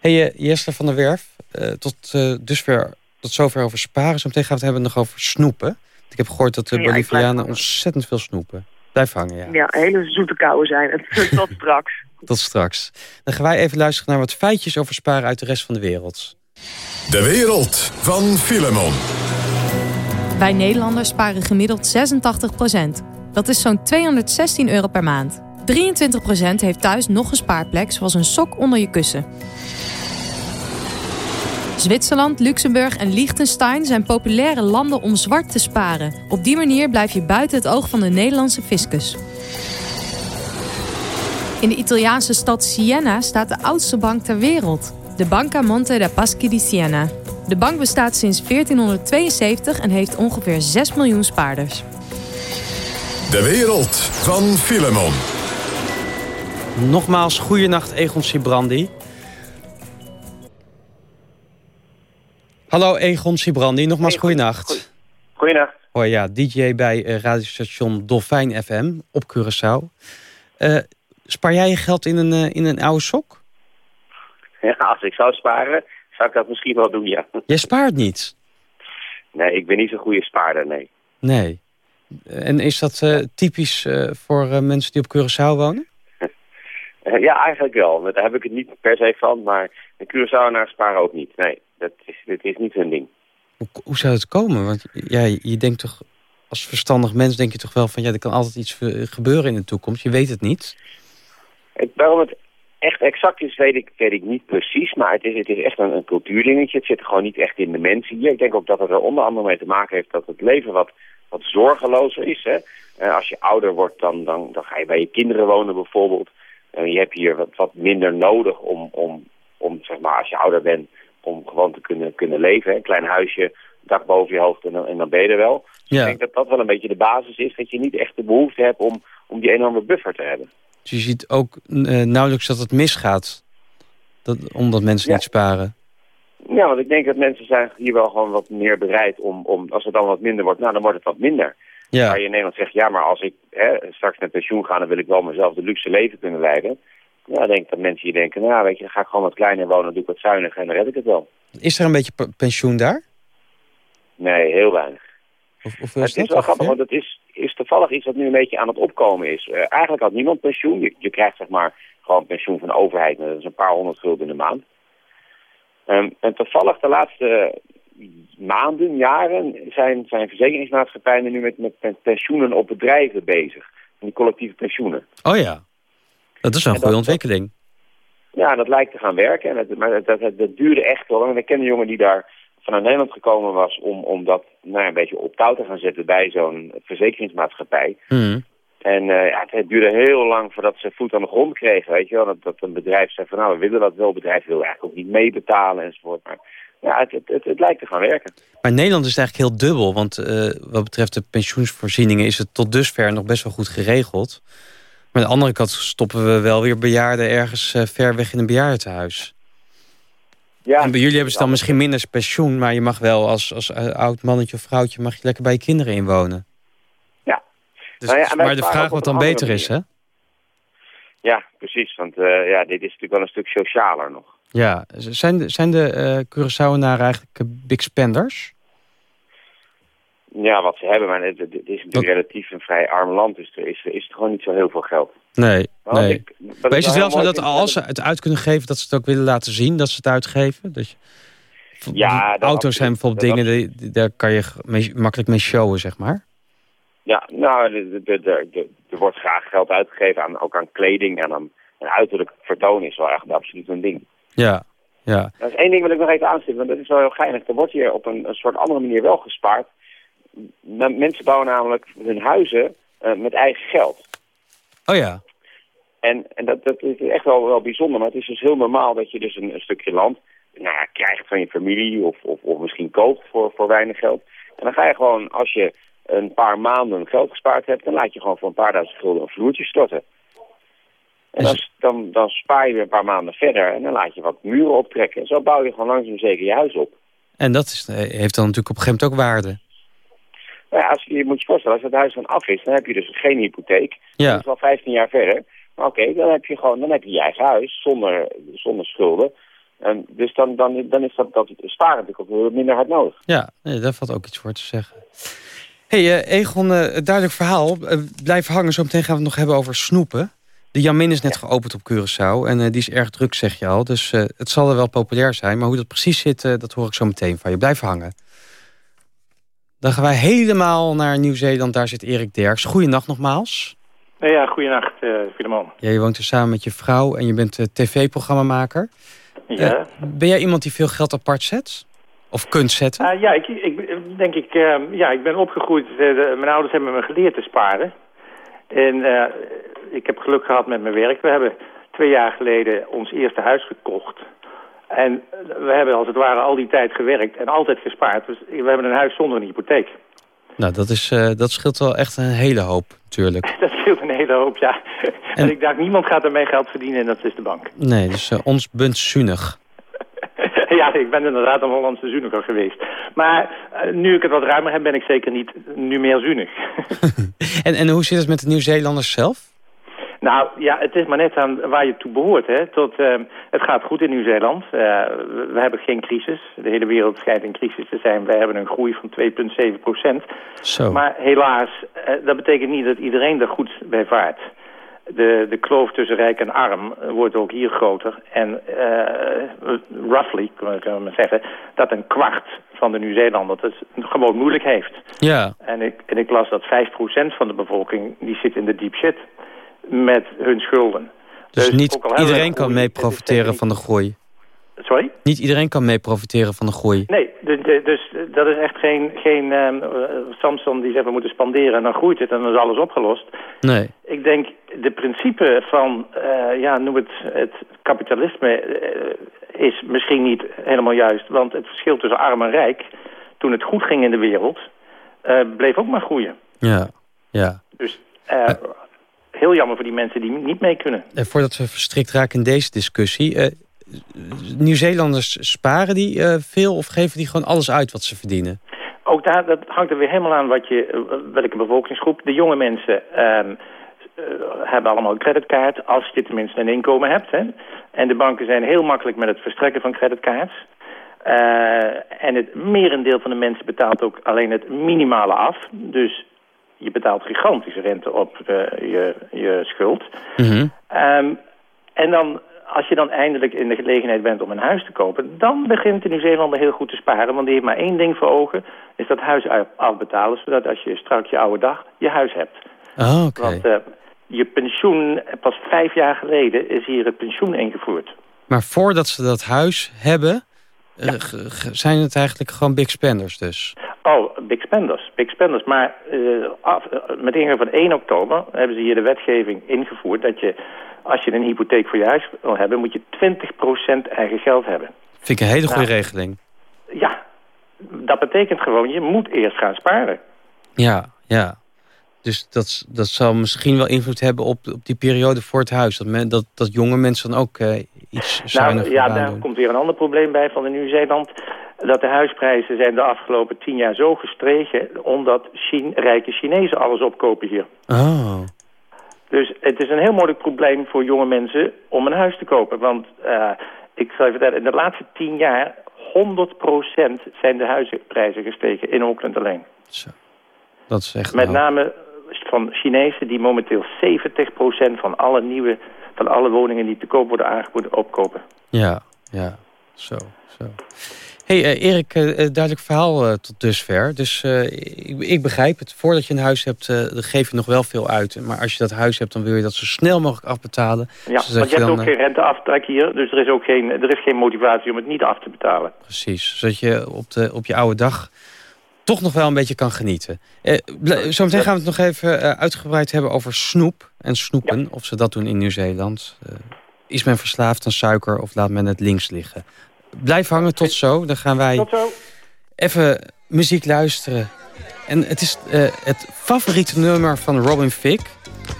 hey, uh, Jester van der Werf, uh, tot uh, dusver, tot zover over sparen. Zometeen gaan we het hebben nog over snoepen. Ik heb gehoord dat de Ja, Bolivianen ontzettend veel snoepen. Blijf hangen, ja. Ja, hele zoete kouwen zijn. het. Tot straks. Tot straks. Dan gaan wij even luisteren naar wat feitjes over sparen uit de rest van de wereld. De wereld van Filemon. Wij Nederlanders sparen gemiddeld 86% Dat is zo'n 216 euro per maand. 23% heeft thuis nog een spaarplek, zoals een sok onder je kussen. Zwitserland, Luxemburg en Liechtenstein zijn populaire landen om zwart te sparen. Op die manier blijf je buiten het oog van de Nederlandse fiscus. In de Italiaanse stad Siena staat de oudste bank ter wereld. De Banca Monte da Paschi di Siena. De bank bestaat sinds 1472 en heeft ongeveer 6 miljoen spaarders. De wereld van Filemon. Nogmaals, goeienacht Egon Sibrandi. Hallo Egon Sibrandi, nogmaals hey, goeienacht. Goeienacht. Hoi, ja, DJ bij uh, radiostation Dolfijn FM op Curaçao. Uh, spaar jij je geld in een, uh, in een oude sok? Ja, als ik zou sparen, zou ik dat misschien wel doen, ja. Jij spaart niet? Nee, ik ben niet zo'n goede spaarder, nee. Nee. En is dat uh, typisch uh, voor uh, mensen die op Curaçao wonen? ja, eigenlijk wel. Daar heb ik het niet per se van, maar de Curaçaoenaars sparen ook niet. Nee, dat is, dat is niet hun ding. Hoe, hoe zou het komen? Want ja, je denkt toch, als verstandig mens denk je toch wel van... ja, er kan altijd iets gebeuren in de toekomst. Je weet het niet. Waarom het echt exact is, weet ik, weet ik niet precies. Maar het is, het is echt een, een cultuurdingetje. Het zit gewoon niet echt in de mensen hier. Ik denk ook dat het er onder andere mee te maken heeft dat het leven wat, wat zorgelozer is. Hè? Uh, als je ouder wordt, dan, dan, dan ga je bij je kinderen wonen bijvoorbeeld. Uh, je hebt hier wat, wat minder nodig om, om, om, zeg maar, als je ouder bent, om gewoon te kunnen, kunnen leven. Hè? Een klein huisje, dak boven je hoofd en, dan, en dan ben je er wel. Dus ja. ik denk dat dat wel een beetje de basis is, dat je niet echt de behoefte hebt om, om die enorme buffer te hebben. Dus je ziet ook uh, nauwelijks dat het misgaat, dat, omdat mensen ja. niet sparen. Ja, want ik denk dat mensen zijn hier wel gewoon wat meer bereid om, om als het dan wat minder wordt, nou dan wordt het wat minder. Ja. Waar je in Nederland zegt, ja, maar als ik hè, straks met pensioen ga, dan wil ik wel mezelf de luxe leven kunnen leiden. Ja, dan denk ik dat mensen hier denken, nou weet je, dan ga ik gewoon wat kleiner wonen, dan doe ik wat zuiniger en dan red ik het wel. Is er een beetje pensioen daar? Nee, heel weinig. Of, of is het is wel grappig, want het is, is toevallig iets wat nu een beetje aan het opkomen is. Uh, eigenlijk had niemand pensioen. Je, je, krijgt zeg maar gewoon pensioen van de overheid. Dat is een paar honderd gulden in de maand. Um, en toevallig de laatste maanden, jaren, zijn, zijn verzekeringsmaatschappijen nu met, met pensioenen op bedrijven bezig. Die collectieve pensioenen. Oh ja, dat is wel een goede ontwikkeling. Ja, dat lijkt te gaan werken. En het, maar dat, dat, dat duurde echt wel. En ik ken een jongen die daar vanuit Nederland gekomen was om, om dat nou, een beetje op touw te gaan zetten bij zo'n verzekeringsmaatschappij. Mm. En uh, ja, het, duurde heel lang voordat ze voet aan de grond kregen, weet je wel. Dat, dat een bedrijf zei van nou, we willen dat wel. Het bedrijf wil eigenlijk ook niet meebetalen enzovoort. Maar ja, het, het, het, het, lijkt te gaan werken. Maar Nederland is eigenlijk heel dubbel. Want uh, wat betreft de pensioensvoorzieningen is het tot dusver nog best wel goed geregeld. Maar aan de andere kant stoppen we wel weer bejaarden ergens uh, ver weg in een bejaardentehuis. Ja, en bij jullie hebben ze dan misschien minder pensioen... maar je mag wel als, als oud mannetje of vrouwtje... mag je lekker bij je kinderen inwonen. Ja. Dus, nou ja maar de vraag wat dan beter is, hè? Ja, precies. Want uh, ja, dit is natuurlijk wel een stuk socialer nog. Ja. Zijn de, zijn de uh, eigenlijk big spenders? Ja, wat ze hebben. Maar het, het is natuurlijk relatief een vrij arm land. Dus er is, is er gewoon niet zo heel veel geld. Nee, maar nee. Ik, maar is het wel zo dat als ze het uit kunnen geven... dat ze het ook willen laten zien dat ze het uitgeven? Dat je, ja, auto's zijn bijvoorbeeld dingen, die, die, daar kan je mee, makkelijk mee showen, zeg maar. Ja, nou, er wordt graag geld uitgegeven, aan, ook aan kleding en aan een uiterlijk vertoon is wel echt absoluut een ding. Ja, ja. Dat is één ding wat ik nog even aanstippen, want dat is wel heel geinig. Er wordt hier op een, een soort andere manier wel gespaard. Mensen bouwen namelijk hun huizen uh, met eigen geld. Oh ja. En, en dat, dat is echt wel, wel bijzonder, maar het is dus heel normaal dat je dus een, een stukje land nou ja, krijgt van je familie of, of, of misschien koopt voor, voor weinig geld. En dan ga je gewoon, als je een paar maanden geld gespaard hebt, dan laat je gewoon voor een paar duizend gulden een vloertje storten. En dan, dan, dan spaar je weer een paar maanden verder en dan laat je wat muren optrekken. En zo bouw je gewoon langzaam zeker je huis op. En dat is, heeft dan natuurlijk op een gegeven moment ook waarde. Nou ja, als, je moet je voorstellen, als het huis dan af is, dan heb je dus geen hypotheek. Ja. Dat is wel 15 jaar verder. Oké, dan heb je gewoon dan heb je, je eigen huis zonder, zonder schulden. En dus dan, dan, dan is dat, dat sparen natuurlijk ook minder hard nodig. Ja, nee, daar valt ook iets voor te zeggen. hey, uh, Egon, uh, duidelijk verhaal. Uh, blijf hangen, zo meteen gaan we het nog hebben over snoepen. De Jamin is net geopend op Curaçao en die is erg druk, zeg je al. Dus het zal er wel populair zijn. Maar hoe dat precies zit, dat hoor ik zo meteen van je. Blijf hangen. Dan gaan wij helemaal naar Nieuw-Zeeland. Daar zit Erik Derks. Goeienacht nogmaals. Ja, goeienacht, uh, Filemon. Ja, je woont er samen met je vrouw en je bent uh, tv-programmamaker. Ja. Uh, ben jij iemand die veel geld apart zet? Of kunt zetten? ja, ik, ik, denk ik, ehm, ja, ik ben opgegroeid. De, mijn ouders hebben me geleerd te sparen. En ik heb geluk gehad met mijn werk. We hebben twee jaar geleden ons eerste huis gekocht. En we hebben als het ware al die tijd gewerkt en altijd gespaard. Dus we hebben een huis zonder een hypotheek. Nou, dat, is, uh, dat scheelt wel echt een hele hoop, natuurlijk. dat scheelt een hele hoop, ja. En, en ik dacht, niemand gaat ermee geld verdienen en dat is de bank. Nee, dus uh, ons bunt zuinig. ja, ik ben inderdaad een Hollandse zuiniger geweest. Maar uh, nu ik het wat ruimer heb, ben ik zeker niet nu meer zuinig. en, en hoe zit het met de Nieuw-Zeelanders zelf? Nou, ja, het is maar net aan waar je toe behoort. Hè. Tot, uh, het gaat goed in Nieuw-Zeeland. Uh, we, we, hebben geen crisis. De hele wereld schijnt in crisis te zijn. Wij hebben een groei van 2,7 procent. Maar helaas, uh, dat betekent niet dat iedereen er goed bij vaart. De, de kloof tussen rijk en arm wordt ook hier groter. En roughly, kan ik maar zeggen, dat een kwart van de Nieuw-Zeelanders het gewoon moeilijk heeft. Ja. En ik, en ik las dat 5 procent van de bevolking, die zit in de deep shit met hun schulden. Dus, dus niet iedereen kan mee profiteren van de groei? Sorry? Niet iedereen kan mee profiteren van de groei? Nee, dus dat is echt geen, geen um, Samson die zegt we moeten spanderen en dan groeit het en dan is alles opgelost. Nee. Ik denk de principe van, uh, ja noem het, het kapitalisme uh, is misschien niet helemaal juist. Want het verschil tussen arm en rijk, toen het goed ging in de wereld, uh, bleef ook maar groeien. Ja, ja. Dus heel jammer voor die mensen die niet mee kunnen. En voordat we verstrikt raken in deze discussie... Uh, Nieuw-Zeelanders sparen die uh, veel of geven die gewoon alles uit wat ze verdienen? Ook daar, dat hangt er weer helemaal aan wat je, welke bevolkingsgroep. De jonge mensen uh, hebben allemaal een creditkaart, als je tenminste een inkomen hebt. Hè. En de banken zijn heel makkelijk met het verstrekken van creditkaarts. en het merendeel van de mensen betaalt ook alleen het minimale af. Dus je betaalt gigantische rente op de, je, je schuld. Mm -hmm. um, en dan, als je dan eindelijk in de gelegenheid bent om een huis te kopen... dan begint de Nieuw-Zeelander heel goed te sparen. Want die heeft maar één ding voor ogen, is dat huis afbetalen... zodat als je straks je oude dag je huis hebt. Oh, oké. Want uh, je pensioen, pas vijf jaar geleden is hier het pensioen ingevoerd. Maar voordat ze dat huis hebben... Ja. Uh, zijn het eigenlijk gewoon big spenders dus? Oh, big spenders, big spenders. Maar uh, af, met ingang van 1 oktober hebben ze hier de wetgeving ingevoerd... dat je, als je een hypotheek voor je huis wil hebben... moet je 20% eigen geld hebben. Vind ik een hele goede nou, regeling. Ja, dat betekent gewoon, je moet eerst gaan sparen. Ja, ja. Dus dat, dat zal misschien wel invloed hebben op, op die periode voor het huis. Dat, men, dat, dat jonge mensen dan ook uh, iets zuiniger nou, Ja, daar doen. komt weer een ander probleem bij van de Nieuw-Zeeland. Dat de huisprijzen zijn de afgelopen tien jaar zo gestegen... omdat Chine, rijke Chinezen alles opkopen hier. Oh. Dus het is een heel moeilijk probleem voor jonge mensen om een huis te kopen. Want uh, ik zal je vertellen, in de laatste tien jaar... 100% zijn de huizenprijzen gestegen in Auckland alleen. Zo. Dat is echt... Met name van Chinezen die momenteel 70% van alle nieuwe... van alle woningen die te koop worden aangeboden opkopen. Ja, ja. Zo, zo. Hey, uh, Erik, uh, duidelijk verhaal tot dusver. Dus ik, ik, begrijp het. Voordat je een huis hebt, geef je nog wel veel uit. Maar als je dat huis hebt, dan wil je dat zo snel mogelijk afbetalen. Ja, want je, je hebt dan, ook geen renteaftrek hier. Dus er is ook geen, er is geen motivatie om het niet af te betalen. Precies. Zodat je op, de, op je oude dag toch nog wel een beetje kan genieten. Eh, zometeen gaan we het nog even uh, uitgebreid hebben over snoep en snoepen. Ja. Of ze dat doen in Nieuw-Zeeland. Uh, is men verslaafd aan suiker of laat men het links liggen? Blijf hangen, tot zo. Dan gaan wij tot zo. even muziek luisteren. En het is uh, het favoriete nummer van Robin Thicke.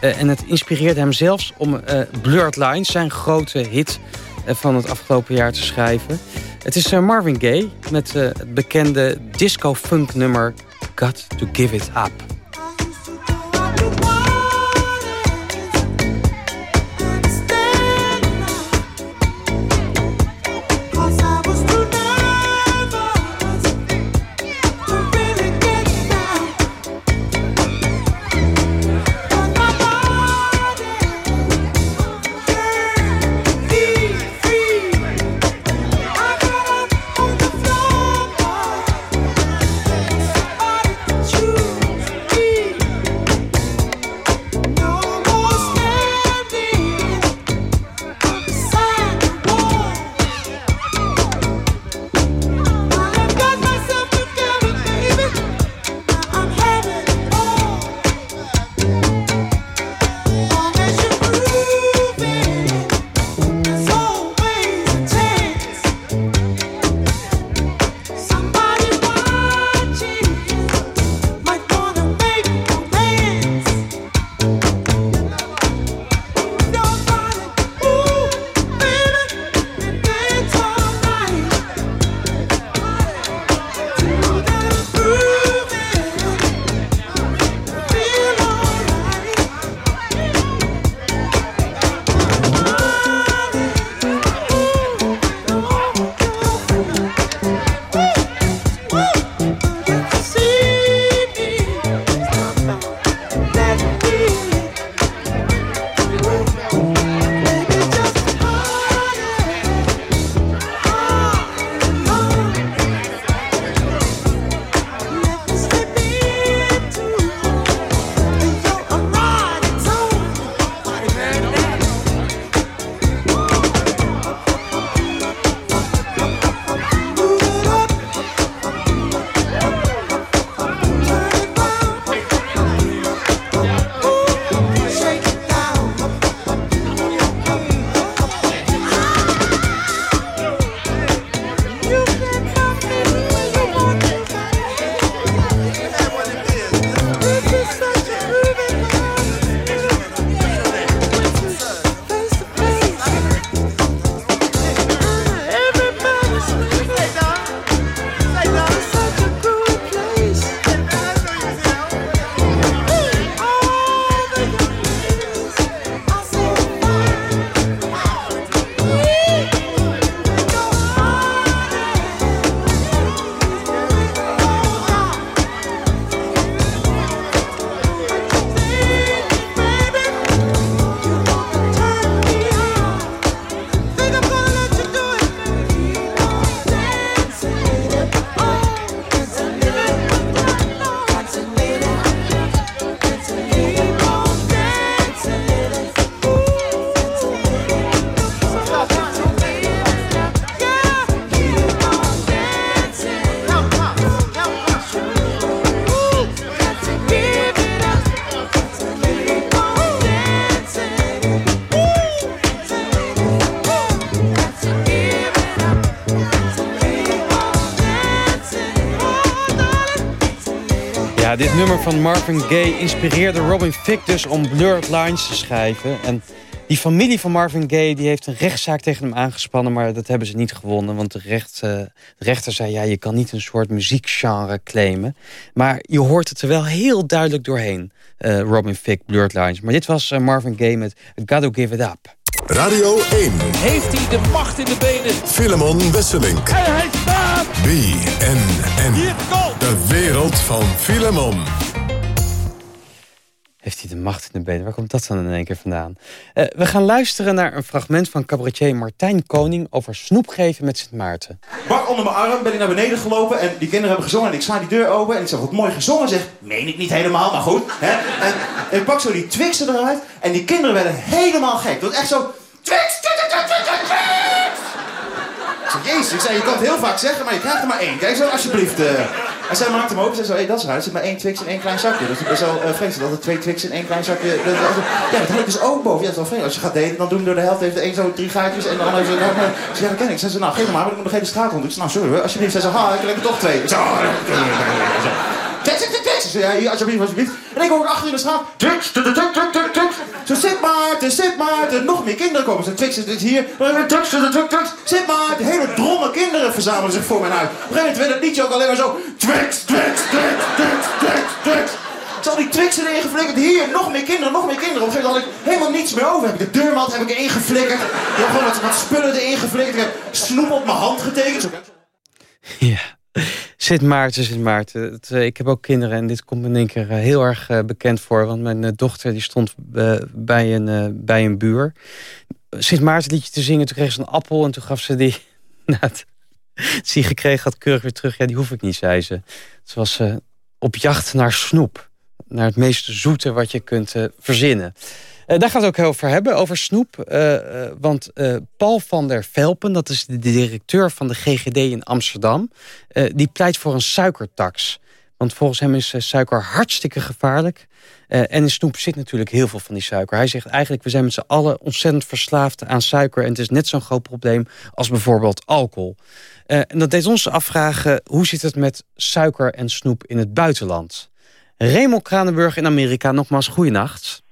Uh, en het inspireert hem zelfs om uh, Blurred Lines, zijn grote hit van het afgelopen jaar, te schrijven. Het is Marvin Gaye met het bekende disco-funk nummer Got to Give It Up. Dit nummer van Marvin Gaye inspireerde Robin Thicke dus om Blurred Lines te schrijven. En die familie van Marvin Gaye die heeft een rechtszaak tegen hem aangespannen... maar dat hebben ze niet gewonnen, want de, recht, uh, de rechter zei... ja, je kan niet een soort muziekgenre claimen. Maar je hoort het er wel heel duidelijk doorheen, uh, Robin Thicke, Blurred Lines. Maar dit was uh, Marvin Gaye met Gotta Give It Up. Radio 1. Heeft hij de macht in de benen? Filemon Wesselink. En hij staat! BNN. Hier! De wereld van Filemon. Heeft hij de macht in de benen? Waar komt dat dan in één keer vandaan? Uh, we gaan luisteren naar een fragment van cabaretier Martijn Koning... over snoep geven met Sint Maarten. Bak onder mijn arm, ben ik naar beneden gelopen... en die kinderen hebben gezongen en ik sla die deur open... en ik zeg, wat mooi gezongen, zeg. Meen ik niet helemaal, maar goed. Hè? En, en ik pak zo die Twix eruit... en die kinderen werden helemaal gek. Dat echt zo... Twix, Twix, Twix, Twix! Ik zei, jezus, ik zei, je kan het heel vaak zeggen, maar je krijgt er maar één. Kijk zo, alsjeblieft. Uh. En zij maakte hem open en zei zo, hey, dat is raar. Er zit maar één Twix in één klein zakje. Dat best wel uh, vreemd dat er twee Twix in één klein zakje... Dat, ja, dat had ik dus ook boven. Ja, dat is wel vreemd. Als je gaat daten, dan doen we door de helft heeft de een zo drie gaatjes en de ander. Nou, nou, ze ja, dat ken ik. Zei ze, nou, geef maar, want ik moet nog hele straat rond. Ik zei, nou, sorry hoor, alsjeblieft. Zei ze, ha, ik heb er toch twee. Ik zei, oh, Alsjeblieft, alsjeblieft. En ik hoor achter in de straat, Twix, Twix, Twix, Twix. Zo, zit Maarten, zit Maarten. Nog meer kinderen komen. Zo, Twix is hier. Twix, Twix, Twix. Zit Maarten. Hele dromme kinderen verzamelen zich voor mijn huis. Op een gegeven moment het ook alleen maar zo, Twix, Twix, Twix, Twix, Twix, Twix. Zal die Twix erin geflikkerd. Hier, nog meer kinderen, nog meer kinderen. Op een gegeven moment had ik helemaal niets meer over. Heb ik de deurmat heb ik erin geflikkerd. Ik heb gewoon wat, wat spullen erin geflikkerd. Ik heb snoep op mijn hand getekend. Ja. Sint Maarten, Sint Maarten. Eh, ik heb ook kinderen en dit komt me in één keer eh, heel erg uh, bekend voor. Want mijn dochter die stond bij, een, bij een buur. Sint Maarten liedje te zingen. Toen kreeg ze een appel en toen gaf ze die... Nou, gekregen had keurig weer terug. Ja, die hoef ik niet, zei ze. Ze was op jacht naar snoep. Naar het meest zoete wat je kunt verzinnen. Uh, daar gaat het ook over hebben, over snoep. Uh, uh, want Paul van der Velpen, dat is de directeur van de GGD in Amsterdam... die pleit voor een suikertax. Want volgens hem is suiker hartstikke gevaarlijk. en in snoep zit natuurlijk heel veel van die suiker. Hij zegt eigenlijk, we zijn met z'n allen ontzettend verslaafd aan suiker... en het is net zo'n groot probleem als bijvoorbeeld alcohol. en dat deed ons afvragen, hoe zit het met suiker en snoep in het buitenland? Raymond Kranenburg in Amerika, nogmaals, goeienacht.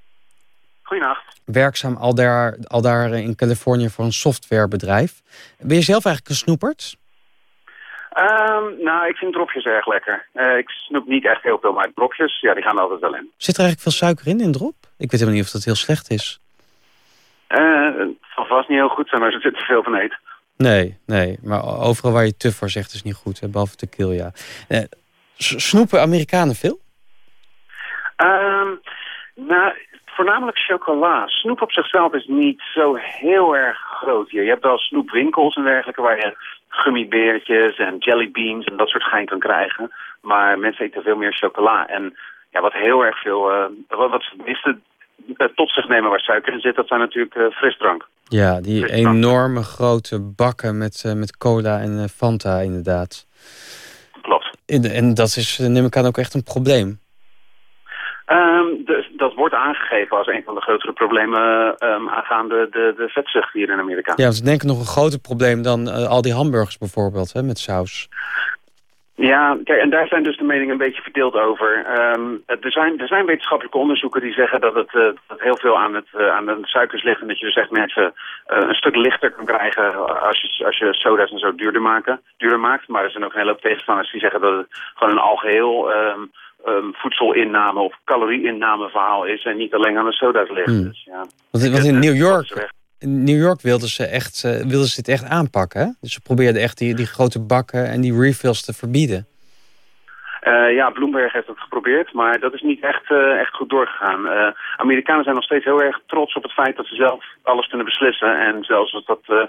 Goedenacht. Werkzaam al daar, al daar in Californië voor een softwarebedrijf. Ben je zelf eigenlijk een snoepert? Um, nou, ik vind dropjes erg lekker. Uh, ik snoep niet echt heel veel, maar dropjes, ja, die gaan er altijd wel in. Zit er eigenlijk veel suiker in, in drop? Ik weet helemaal niet of dat heel slecht is. Uh, het zal vast niet heel goed zijn, maar er zit te veel van eten. Nee, nee. Maar overal waar je te voor zegt is niet goed, hè, behalve tequila. Ja. Uh, snoepen Amerikanen veel? Um, nou, voornamelijk chocola. Snoep op zichzelf is niet zo heel erg groot hier. Je hebt wel snoepwinkels en dergelijke waar je gummibeertjes en jellybeans en dat soort gein kan krijgen. Maar mensen eten veel meer chocola. En ja, wat heel erg veel, uh, wat, wat ze meeste uh, tot zich nemen waar suiker in zit, dat zijn natuurlijk uh, frisdrank. Ja, die frisdrank. enorme grote bakken met, met cola en Fanta inderdaad. Klopt. En, en dat is, neem ik aan, ook echt een probleem. Um, de, dat wordt aangegeven als een van de grotere problemen um, aangaande de, de vetzucht hier in Amerika. Ja, dat is denk ik nog een groter probleem dan uh, al die hamburgers bijvoorbeeld, hè, met saus. Ja, kijk, en daar zijn dus de meningen een beetje verdeeld over. Um, er, zijn, er zijn wetenschappelijke onderzoeken die zeggen dat het uh, dat heel veel aan, het, uh, aan de suikers ligt... en dat je dus echt mensen uh, een stuk lichter kan krijgen als je, als je soda's en zo duurder, maken, duurder maakt. Maar er zijn ook een hele hoop tegenstanders die zeggen dat het gewoon een algeheel... Um, um, voedselinname of calorieinname verhaal is en niet alleen aan de soda's ligt. Hmm. Dus, ja. Want, want in New York, in New York wilden ze, echt, wilden ze dit echt aanpakken. Hè? Dus ze probeerden echt die, die grote bakken en die refills te verbieden. Uh, ja, Bloomberg heeft het geprobeerd, maar dat is niet echt, uh, echt goed doorgegaan. Uh, Amerikanen zijn nog steeds heel erg trots op het feit dat ze zelf alles kunnen beslissen. En zelfs als dat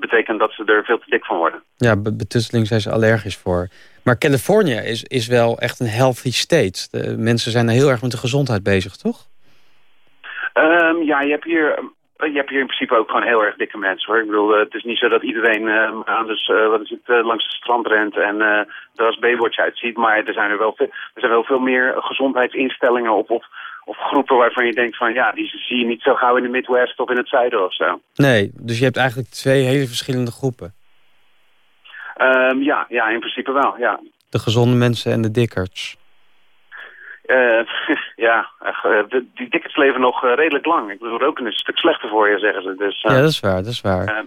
betekent dat ze er veel te dik van worden. Ja, betusseling zijn ze allergisch voor. Maar Californië is, is wel echt een healthy state. De mensen zijn er heel erg met de gezondheid bezig, toch? Um, ja, je hebt hier je hebt hier in principe ook gewoon heel erg dikke mensen hoor. Ik bedoel, het is niet zo dat iedereen uh, aan dus, uh, wat is het, langs het strand rent en er als baywatch uitziet. Maar er zijn er wel veel, er zijn wel veel meer gezondheidsinstellingen op, op, of groepen waarvan je denkt van ja, die zie je niet zo gauw in de Midwest of in het zuiden of zo. Nee, dus je hebt eigenlijk twee hele verschillende groepen. Um, ja, ja, in principe wel, ja. De gezonde mensen en de dikkerts. Uh, ja, uh, die tickets leven nog uh, redelijk lang. Ik bedoel, roken is een stuk slechter voor je, zeggen ze. Dus, ja, dat is waar, dat is waar.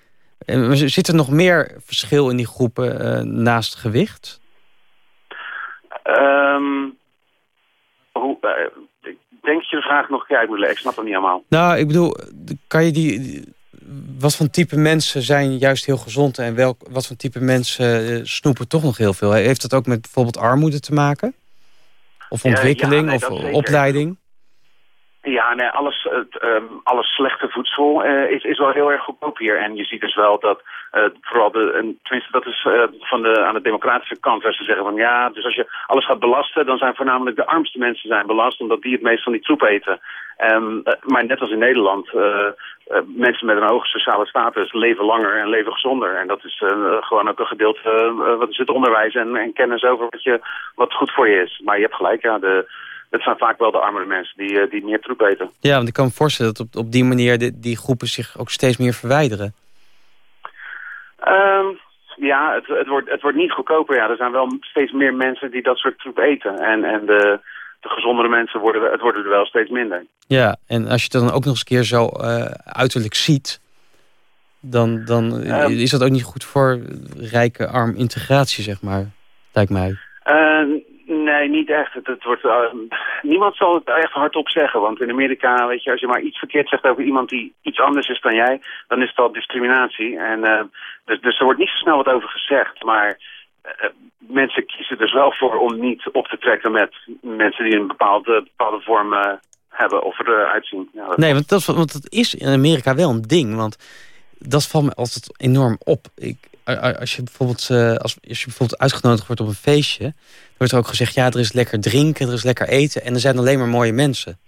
zit er nog meer verschil in die groepen naast gewicht? Um, hoe, ik denk dat je de vraag nog leggen. Ik snap het niet allemaal. Nou, ik bedoel, kan je die... Wat voor type mensen zijn juist heel gezond... en welk, wat voor type mensen snoepen toch nog heel veel? Heeft dat ook met bijvoorbeeld armoede te maken? Of ontwikkeling, ja, nee, of opleiding? Ja, nee, alles, het, um, alles slechte voedsel uh, is, is wel heel erg goedkoop hier. En je ziet dus wel dat, uh, vooral de, en, tenminste dat is uh, van de, aan de democratische kant, waar ze zeggen van ja, dus als je alles gaat belasten, dan zijn voornamelijk de armste mensen zijn belast, omdat die het meest van die troep eten. Um, maar net als in Nederland, mensen met een hoge sociale status leven langer en leven gezonder. En dat is gewoon ook een gedeelte, wat is het onderwijs en, en kennis over wat, je, wat goed voor je is. Maar je hebt gelijk, ja, de het zijn vaak wel de armere mensen die, uh, die meer troep eten. Ja, want ik kan me voorstellen dat op, op die manier die, die groepen zich ook steeds meer verwijderen. Um, ja, het, het, wordt, het wordt niet goedkoper. Ja. Er zijn wel steeds meer mensen die dat soort troep eten. En, en de, de gezondere mensen worden, het worden er wel steeds minder. Ja, en als je het dan ook nog eens een keer zo uh, uiterlijk ziet... dan, dan um, is dat ook niet goed voor rijke arm integratie, zeg maar. Lijkt mij. Uh, nee, niet echt. Het, het wordt, uh, niemand zal het echt hardop zeggen. Want in Amerika, weet je, als je maar iets verkeerd zegt over iemand die iets anders is dan jij... dan is het al discriminatie. En, dus, dus er wordt niet zo snel wat over gezegd. Maar mensen kiezen dus wel voor om niet op te trekken met mensen die een bepaalde, bepaalde vorm uh, hebben of eruit zien. Ja, dat nee, want dat, want dat is in Amerika wel een ding. Want dat valt me altijd enorm op. Ik, als je bijvoorbeeld, uh, als, als je bijvoorbeeld uitgenodigd wordt op een feestje... dan wordt er ook gezegd, ja, er is lekker drinken, er is lekker eten... en er zijn alleen maar mooie mensen.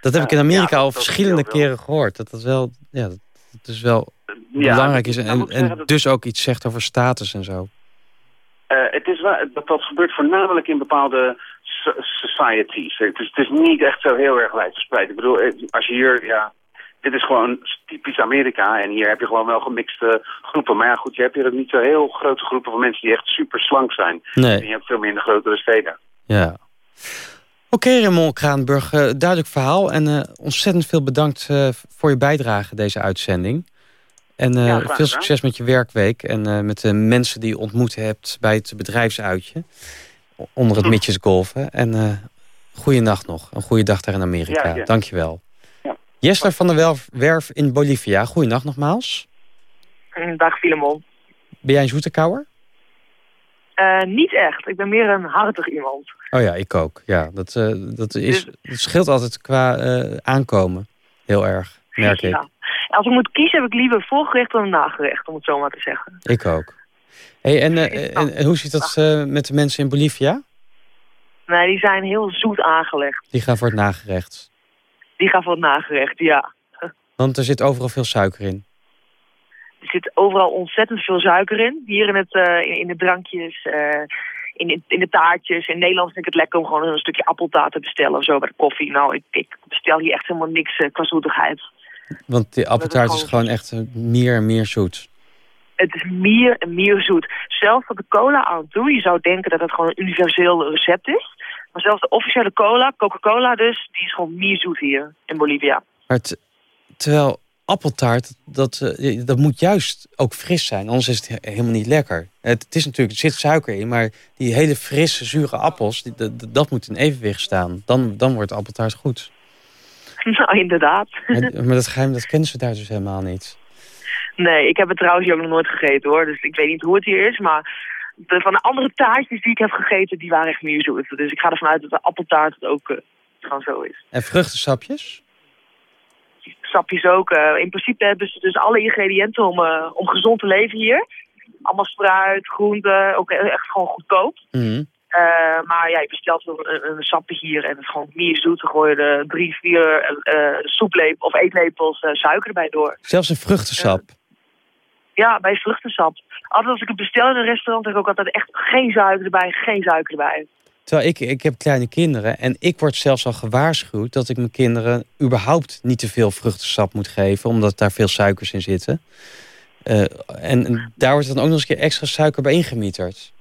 Dat heb ik in Amerika ja, al verschillende keren gehoord. Dat dat wel, ja, dat, dat is wel ja, belangrijk is. En, en dus ook iets zegt over status en zo. Uh, het is wel, dat, dat gebeurt voornamelijk in bepaalde societies. Het is, het is niet echt zo heel erg wijdverspreid. Ik bedoel, als je hier, ja, dit is gewoon typisch Amerika. En hier heb je gewoon wel gemixte groepen. Maar ja, goed, je hebt hier ook niet zo heel grote groepen van mensen die echt super slank zijn. Nee. En je hebt veel meer in de grotere steden. Ja. Oké, okay, Raymond Kraanburg, uh, duidelijk verhaal. En uh, ontzettend veel bedankt uh, voor je bijdrage deze uitzending. En ja, veel succes met je werkweek en met de mensen die je ontmoet hebt bij het bedrijfsuitje. Onder het Mitjesgolven. En uh, goeienacht nog. Een goede dag daar in Amerika. Ja, ja. Dankjewel. Ja. Jessler van der Werf in Bolivia. Goeienacht nogmaals. Dag Filemon. Ben jij een zoetekouwer? Uh, niet echt. Ik ben meer een hartig iemand. Oh ja, ik ook. Ja, dat, uh, dat, is, dus... dat scheelt altijd qua uh, aankomen. Heel erg, merk ik. Als ik moet kiezen, heb ik liever voorgerecht dan nagerecht, om het zo maar te zeggen. Ik ook. Hey, en, en, en, hoe zit dat met de mensen in Bolivia? Nee, die zijn heel zoet aangelegd. Die gaan voor het nagerecht? Die gaan voor het nagerecht, ja. Want er zit overal veel suiker in. Er zit overal ontzettend veel suiker in. Hier in, het, uh, in, in, de drankjes, in, in de taartjes. In Nederland vind ik het lekker om gewoon een stukje appeltaart te bestellen of zo bij de koffie. Nou, ik, ik bestel hier echt helemaal niks qua zoetigheid. Want die appeltaart is gewoon echt meer en meer zoet. Het is meer en meer zoet. Zelfs wat de cola aan toe, je zou denken dat het gewoon een universeel recept is. Maar zelfs de officiële cola, Coca-Cola dus, die is gewoon meer zoet hier in Bolivia. Maar terwijl appeltaart, dat, uh, dat moet juist ook fris zijn. Anders is het helemaal niet lekker. Het, het, is natuurlijk, er zit suiker in, maar die hele frisse, zure appels... Die, dat, dat moet in evenwicht staan. Dan, dan wordt appeltaart goed. Nou, inderdaad. Maar, maar dat geheim, dat kennen ze daar dus helemaal niet. Nee, ik heb het trouwens ook nog nooit gegeten hoor. Dus ik weet niet hoe het hier is, maar... De, van de andere taartjes die ik heb gegeten, die waren echt meer zoet. Dus ik ga ervan uit dat de appeltaart het ook uh, gewoon zo is. En vruchtensapjes? sapjes ook. Uh, in principe hebben ze dus alle ingrediënten om, uh, om gezond te leven hier. Allemaal spruit, groenten, ook echt gewoon goedkoop. Mm -hmm. Uh, maar ja, je bestelt een, een, sapje hier en het gewoon meer zoet. Dan gooi je er drie, vier soeplepels of eetlepels suiker erbij door. Zelfs een vruchtensap? ja, bij vruchtensap. Altijd als ik het bestel in een restaurant, heb ik ook altijd echt geen suiker erbij, geen suiker erbij. Terwijl ik, ik heb kleine kinderen en ik word zelfs al gewaarschuwd... dat ik mijn kinderen überhaupt niet te veel vruchtensap moet geven... omdat daar veel suikers in zitten. Uh, en daar wordt dan ook nog eens een keer extra suiker bij ingemieterd.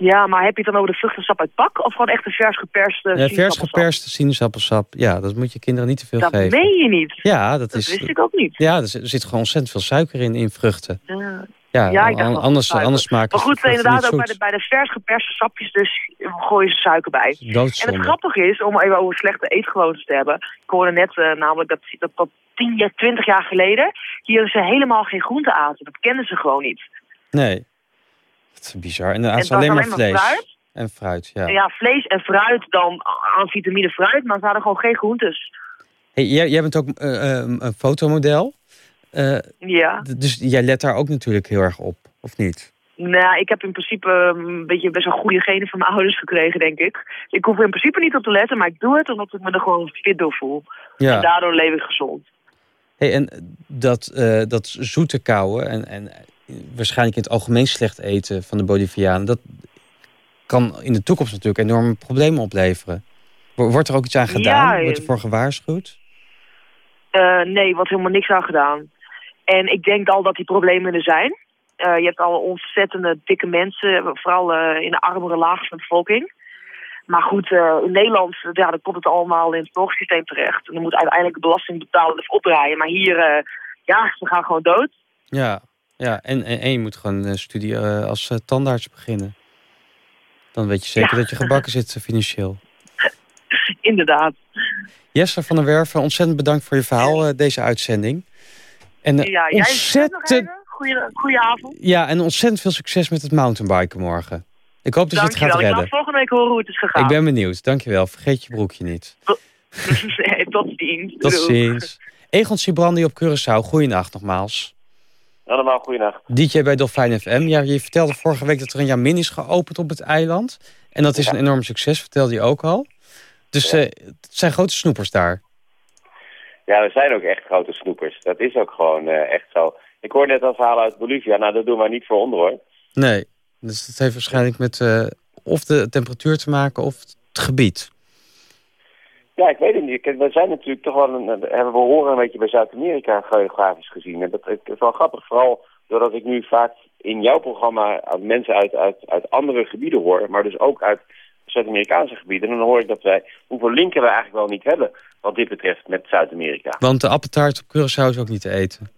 Ja, maar heb je het dan over de vruchtensap uit pak... of gewoon echt een vers geperste ja, vers geperste sinaasappelsap. Ja, dat moet je kinderen niet te veel dat geven. Dat meen je niet? Ja, dat, dat is... wist ik ook niet. Ja, er zit gewoon ontzettend veel suiker in, in vruchten. Ja. Ja, ja anders, anders smaakt Maar goed, inderdaad, ook bij de, bij de vers geperste sapjes dus gooien ze suiker bij. En het grappige is, om even over slechte eetgewoontes te hebben... ik hoorde net uh, namelijk dat, dat, dat 10, 20 jaar geleden... hier ze helemaal geen groente aten. Dat kenden ze gewoon niet. Nee, is bizar. En dan aten ze alleen maar vlees. Fruit. En fruit, ja. Ja, vlees en fruit, dan aan vitamine fruit... maar ze hadden gewoon geen groentes. Hey, jij, jij bent ook uh, een fotomodel... Uh, ja. Dus jij let daar ook natuurlijk heel erg op, of niet? Nou, ik heb in principe een beetje best wel goede genen van mijn ouders gekregen, denk ik. Ik hoef er in principe niet op te letten, maar ik doe het omdat ik me er gewoon fit door voel. Ja. En daardoor leef ik gezond. Hey, en dat, uh, dat zoete kauwen en, en waarschijnlijk in het algemeen slecht eten van de Bolivianen... dat kan in de toekomst natuurlijk enorme problemen opleveren. Wordt er ook iets aan gedaan? Ja, Wordt er voor gewaarschuwd? Uh, nee, wordt helemaal niks aan gedaan. En ik denk al dat die problemen er zijn. Eh, je hebt al ontzettende dikke mensen, vooral uh, in de armere laag van de bevolking. Maar goed, in Nederland ja, dan komt het allemaal in het zorgsysteem terecht. En dan moet uiteindelijk de belastingbetaler dus opdraaien. Maar hier, ja, ze gaan gewoon dood. Ja, ja. En, en, en je moet gewoon een studie als tandarts beginnen. Dan weet je zeker dat je gebakken zit financieel. Inderdaad. Jester van der Werven, ontzettend bedankt voor je verhaal, deze uitzending. En, ja, ontzettend... Goedenavond. Ja, en ontzettend veel succes met het mountainbiken morgen. Ik hoop dat je het gaat redden. Ik ga volgende week horen hoe het is gegaan. Ik ben benieuwd, dankjewel. Vergeet je broekje niet. nee, tot ziens. Tot ziens. Egon Sibrandi op Curaçao, goeienacht nogmaals. Allemaal goeienacht. DJ bij Dolfijn FM. Ja, je vertelde vorige week dat er een Jamin is geopend op het eiland. En dat is een enorm succes, vertelde je ook al. Dus uh, het zijn grote snoepers daar. Ja, we zijn ook echt grote snoepers. Dat is ook gewoon uh, echt zo. Ik hoor net al verhalen uit Bolivia. Nou, dat doen we niet voor onder, hoor. Nee, dus dat heeft waarschijnlijk met uh, of de temperatuur te maken of het gebied. Ja, ik weet het niet. We zijn natuurlijk toch wel een, hebben we horen een beetje bij Zuid-Amerika geografisch gezien. En dat is wel grappig, vooral doordat ik nu vaak in jouw programma mensen uit, uit, uit andere gebieden hoor, maar dus ook uit Zuid-Amerikaanse gebieden. En dan hoor ik dat wij, hoeveel linken we eigenlijk wel niet hebben wat dit betreft met Zuid-Amerika. Want de appeltaart op Curaçao is ook niet te eten.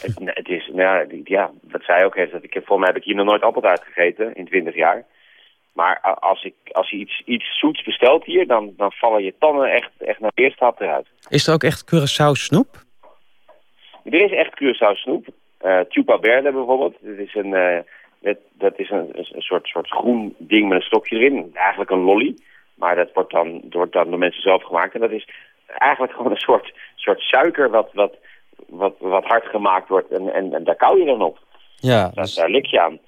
Het, het is, nou, ja, wat zij ook heeft, dat ik, volgens mij heb ik hier nog nooit appeltaart gegeten in 20 jaar. Maar als, ik, als je iets, iets zoets bestelt hier, dan, dan vallen je tanden echt, echt naar de eerste hap eruit. Is er ook echt Curaçao snoep? Er is echt Curaçao snoep. Uh, Chupa Verde bijvoorbeeld. Dat is een, uh, dat is een, een, soort, soort groen ding met een stokje erin. Eigenlijk een lolly. Maar dat wordt dan, wordt dan door mensen zelf gemaakt. En dat is eigenlijk gewoon een soort, soort suiker wat, wat, wat, wat hard gemaakt wordt. En, en, en daar kauw je dan op. Ja, dus... Daar lik je aan.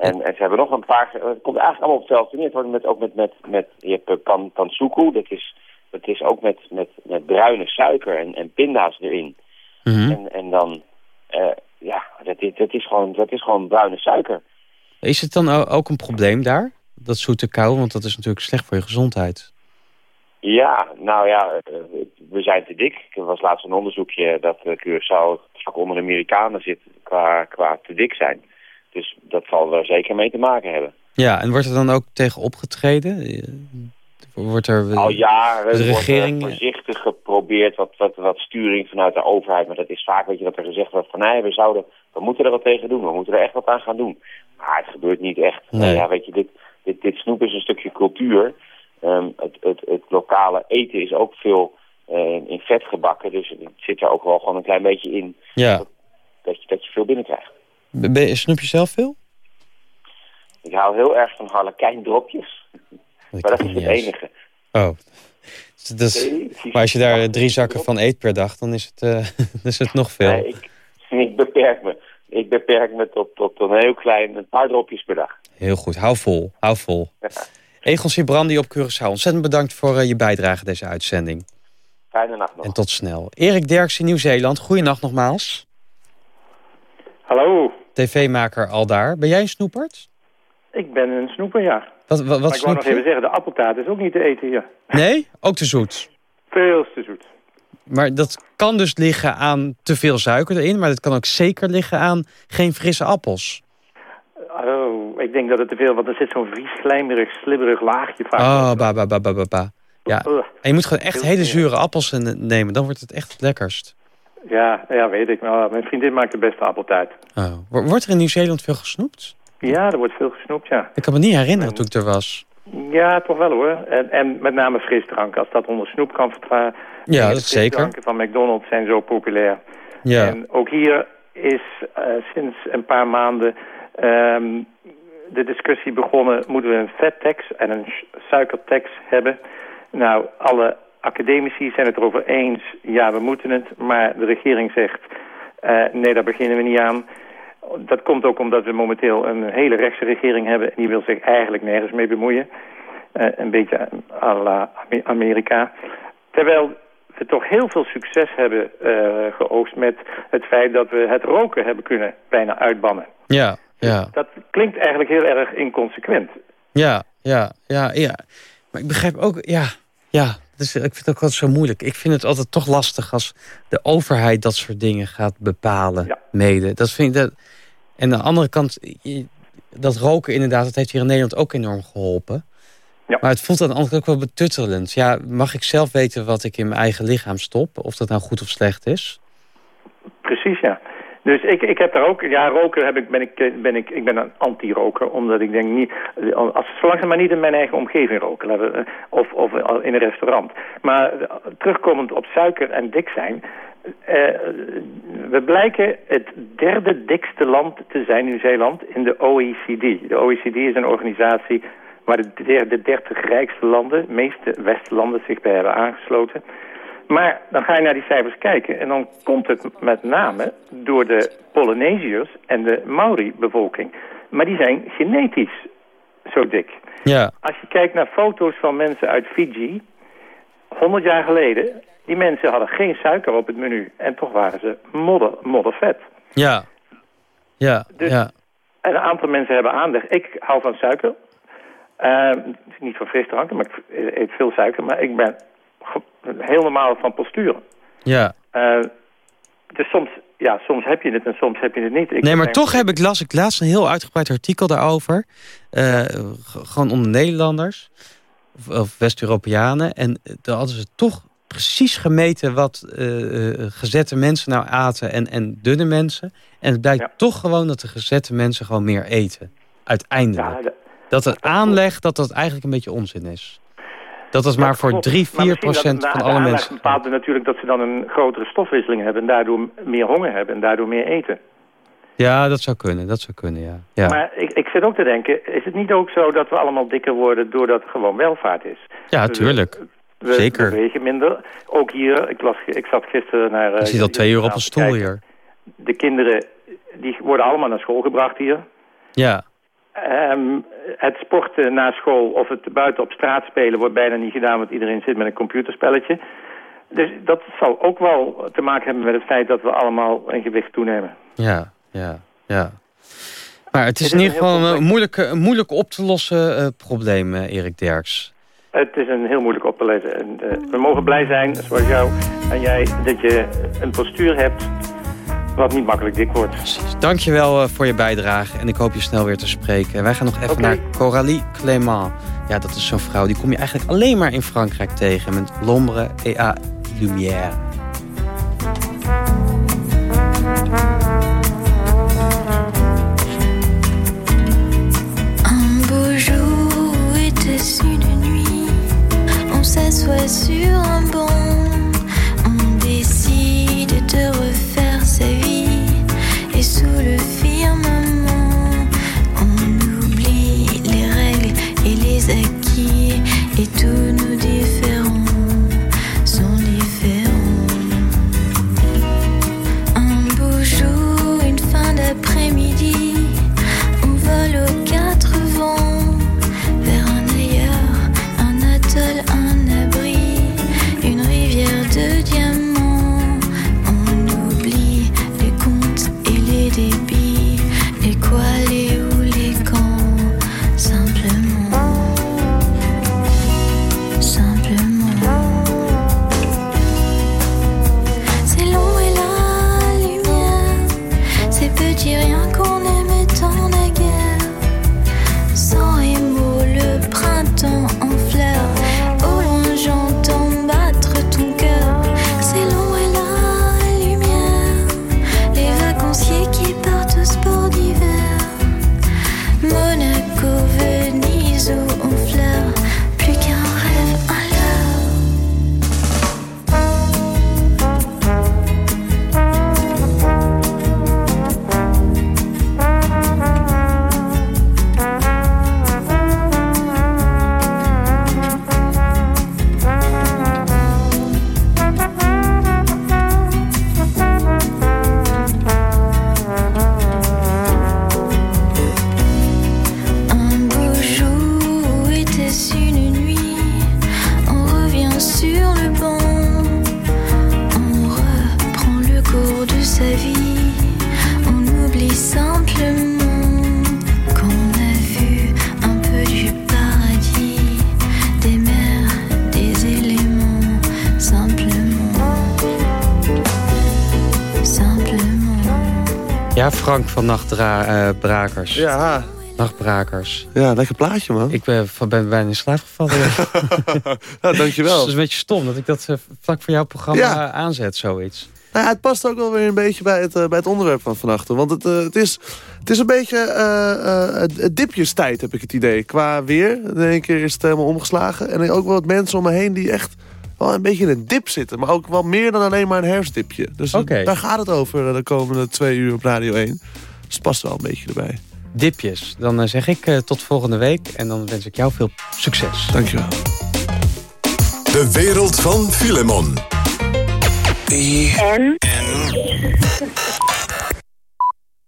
En, en, ze hebben nog een paar... Het komt eigenlijk allemaal op hetzelfde neer. Het wordt met, ook met, met, met je hebt eh, pan, pansuku. Dat is, dat is ook met, met, met bruine suiker en, en pinda's erin. Mm en, en dan... Uh, ja, dat is, dat, is gewoon, dat is gewoon bruine suiker. Is het dan ook een probleem daar? Dat zoete kou, want dat is natuurlijk slecht voor je gezondheid. Ja, nou ja, eh, we zijn te dik. Er was laatst een onderzoekje dat Curaçao onder de Amerikanen zit qua, qua te dik zijn. Dus dat zal er zeker mee te maken hebben. Ja, en wordt er dan ook tegen opgetreden? Wordt er Al jaren de regering... wordt voorzichtig geprobeerd wat, wat, wat sturing vanuit de overheid. Maar dat is vaak weet je, dat er gezegd wordt van nee, we, zouden, we moeten er wat tegen doen. We moeten er echt wat aan gaan doen. Maar het gebeurt niet echt. Nee. Ja, weet je, dit, dit, dit snoep is een stukje cultuur. Um, het, het, het lokale eten is ook veel uh, in vet gebakken. Dus het zit er ook wel gewoon een klein beetje in. Ja. Dat, dat, je, dat je veel binnenkrijgt. Ben je, snoep je zelf veel? Ik hou heel erg van harlekijndropjes. maar dat is het enige. Oh. Dus, maar als je daar drie zakken van eet per dag, dan is het, uh, is het nog veel. Nee, ik, ik, beperk me. Ik beperk me tot, tot een heel klein een paar dropjes per dag. Heel goed. Hou vol. Hou vol. Ja. Egon Sibrandi op Curaçao. Ontzettend bedankt voor uh, je bijdrage deze uitzending. Fijne nacht nog. En tot snel. Erik Derks in Nieuw-Zeeland. Goeienacht nogmaals. Hallo. TV-maker al daar. Ben jij een snoepert? Ik ben een snoeper, ja. Wat, wat, ik wou nog even zeggen, de appeltaart is ook niet te eten hier. Nee? Ook te zoet? Veel te zoet. Maar dat kan dus liggen aan te veel suiker erin... maar dat kan ook zeker liggen aan geen frisse appels. Oh, ik denk dat het te veel... want er zit zo'n vies, slijmerig, slibberig laagje vaak. Oh, ba, ba, ba, ba, ba, ba. Ja. En je moet gewoon echt hele zure appels nemen. Dan wordt het echt het lekkerst. Ja, ja, weet ik. Maar mijn vriendin maakt de beste appeltaart. Oh. Wordt er in Nieuw-Zeeland veel gesnoept? Ja, er wordt veel gesnoept, ja. Ik kan me niet herinneren en... toen ik er was. Ja, toch wel hoor. En, en met name frisdrank, als dat onder snoep kan vertragen. Ja, dat is zeker. frisdranken van McDonald's zijn zo populair. Ja. En ook hier is uh, sinds een paar maanden um, de discussie begonnen... moeten we een vettax en een suikertax hebben? Nou, alle academici zijn het erover eens, ja, we moeten het. Maar de regering zegt, uh, nee, daar beginnen we niet aan. Dat komt ook omdat we momenteel een hele rechtse regering hebben... en die wil zich eigenlijk nergens mee bemoeien. Uh, een beetje à la Amerika. Terwijl we toch heel veel succes hebben uh, geoogst met het feit... dat we het roken hebben kunnen bijna uitbannen. Ja, ja. Dat klinkt eigenlijk heel erg inconsequent. Ja, ja, ja, ja. Maar ik begrijp ook, ja, ja, dus ik vind het ook altijd zo moeilijk. Ik vind het altijd toch lastig als de overheid dat soort dingen gaat bepalen, ja. mede. Dat vind ik dat... En aan de andere kant, dat roken inderdaad, dat heeft hier in Nederland ook enorm geholpen. Ja. Maar het voelt aan de andere kant ook wel betuttelend. Ja, mag ik zelf weten wat ik in mijn eigen lichaam stop? Of dat nou goed of slecht is? Precies, ja. Dus ik, ik heb daar ook, ja, roken heb ik, ben ik, ben ik, ik ben een anti-roker, omdat ik denk niet, als, zolang ze maar niet in mijn eigen omgeving roken, of, of in een restaurant. Maar terugkomend op suiker en dik zijn, uh, we blijken het derde dikste land te zijn, Nieuw-Zeeland, in de OECD. De OECD is een organisatie waar de, de 30 rijkste landen, de meeste Westlanden, zich bij hebben aangesloten. Maar dan ga je naar die cijfers kijken en dan komt het met name door de Polynesiërs en de Maori-bevolking. Maar die zijn genetisch zo dik. Ja. Als je kijkt naar foto's van mensen uit Fiji, 100 jaar geleden, die mensen hadden geen suiker op het menu. En toch waren ze modder, moddervet. Ja. Ja, dus, ja. En een aantal mensen hebben aandacht. Ik hou van suiker. Uh, niet van frisdranken, maar ik eet veel suiker. Maar ik ben heel normaal van postuur. Ja. Uh, dus soms, ja, soms heb je het en soms heb je het niet. Ik nee, maar toch heb ik, las ik laatst een heel uitgebreid artikel daarover. Uh, gewoon onder Nederlanders. Of, of West-Europeanen. En daar hadden ze toch precies gemeten wat uh, gezette mensen nou aten en, en dunne mensen. En het blijkt toch gewoon dat de gezette mensen gewoon meer eten. Uiteindelijk. Ja, dat het aanleg, dat dat eigenlijk een beetje onzin is. Dat is maar voor 3, 4 procent van alle mensen. Dat bepaalt natuurlijk dat ze dan een grotere stofwisseling hebben... en daardoor meer honger hebben en daardoor meer eten. Ja, dat zou kunnen, dat zou kunnen, ja. ja. Maar ik, ik zit ook te denken, is het niet ook zo dat we allemaal dikker worden... doordat er gewoon welvaart is? Ja, tuurlijk. We, Zeker. We wegen minder. Ook hier, ik, las, ik zat gisteren naar... Je uh, ziet al twee uur op een stoel hier. De kinderen, die worden allemaal naar school gebracht hier. Ja. Um, het sporten na school of het buiten op straat spelen wordt bijna niet gedaan... want iedereen zit met een computerspelletje. Dus dat zal ook wel te maken hebben met het feit dat we allemaal een gewicht toenemen. Ja, ja, ja. Maar het is, het is in ieder geval een, moeilijk, een moeilijk op te lossen uh, probleem, uh, Erik Derks. Het is een heel moeilijk op te lezen. En, uh, we mogen blij zijn, zoals jou en jij, dat je een postuur hebt wat niet makkelijk dik wordt. Precies. Dankjewel uh, voor je bijdrage en ik hoop je snel weer te spreken. Wij gaan nog even okay. naar Coralie Clément. Ja, dat is zo'n vrouw, die kom je eigenlijk alleen maar in Frankrijk tegen... met L'ombre et à lumière. Van Nachtbrakers. ja. Nachtbrakers. Ja, lekker plaatje, man. Ik ben, ben bijna in slaap gevallen. ja, dankjewel. Het is een beetje stom dat ik dat uh, vlak voor jouw programma Ja. aanzet, zoiets. Nou ja, het past ook wel weer een beetje bij het, eh, bij het onderwerp van vannacht. Want het, eh, het, is, het is een beetje eh, eh, het dipjestijd, heb ik het idee. Qua weer. In één keer is het helemaal omgeslagen. En ook wel wat mensen om me heen die echt wel een beetje in een dip zitten. Maar ook wel meer dan alleen maar een herfstdipje. Dus daar gaat het over eh, de komende twee uur op Radio 1. Dus het past wel een beetje erbij. Dipjes. Dan eh, zeg ik eh, tot volgende week. En dan wens ik jou veel succes. Dankjewel. De wereld van Filemon. En.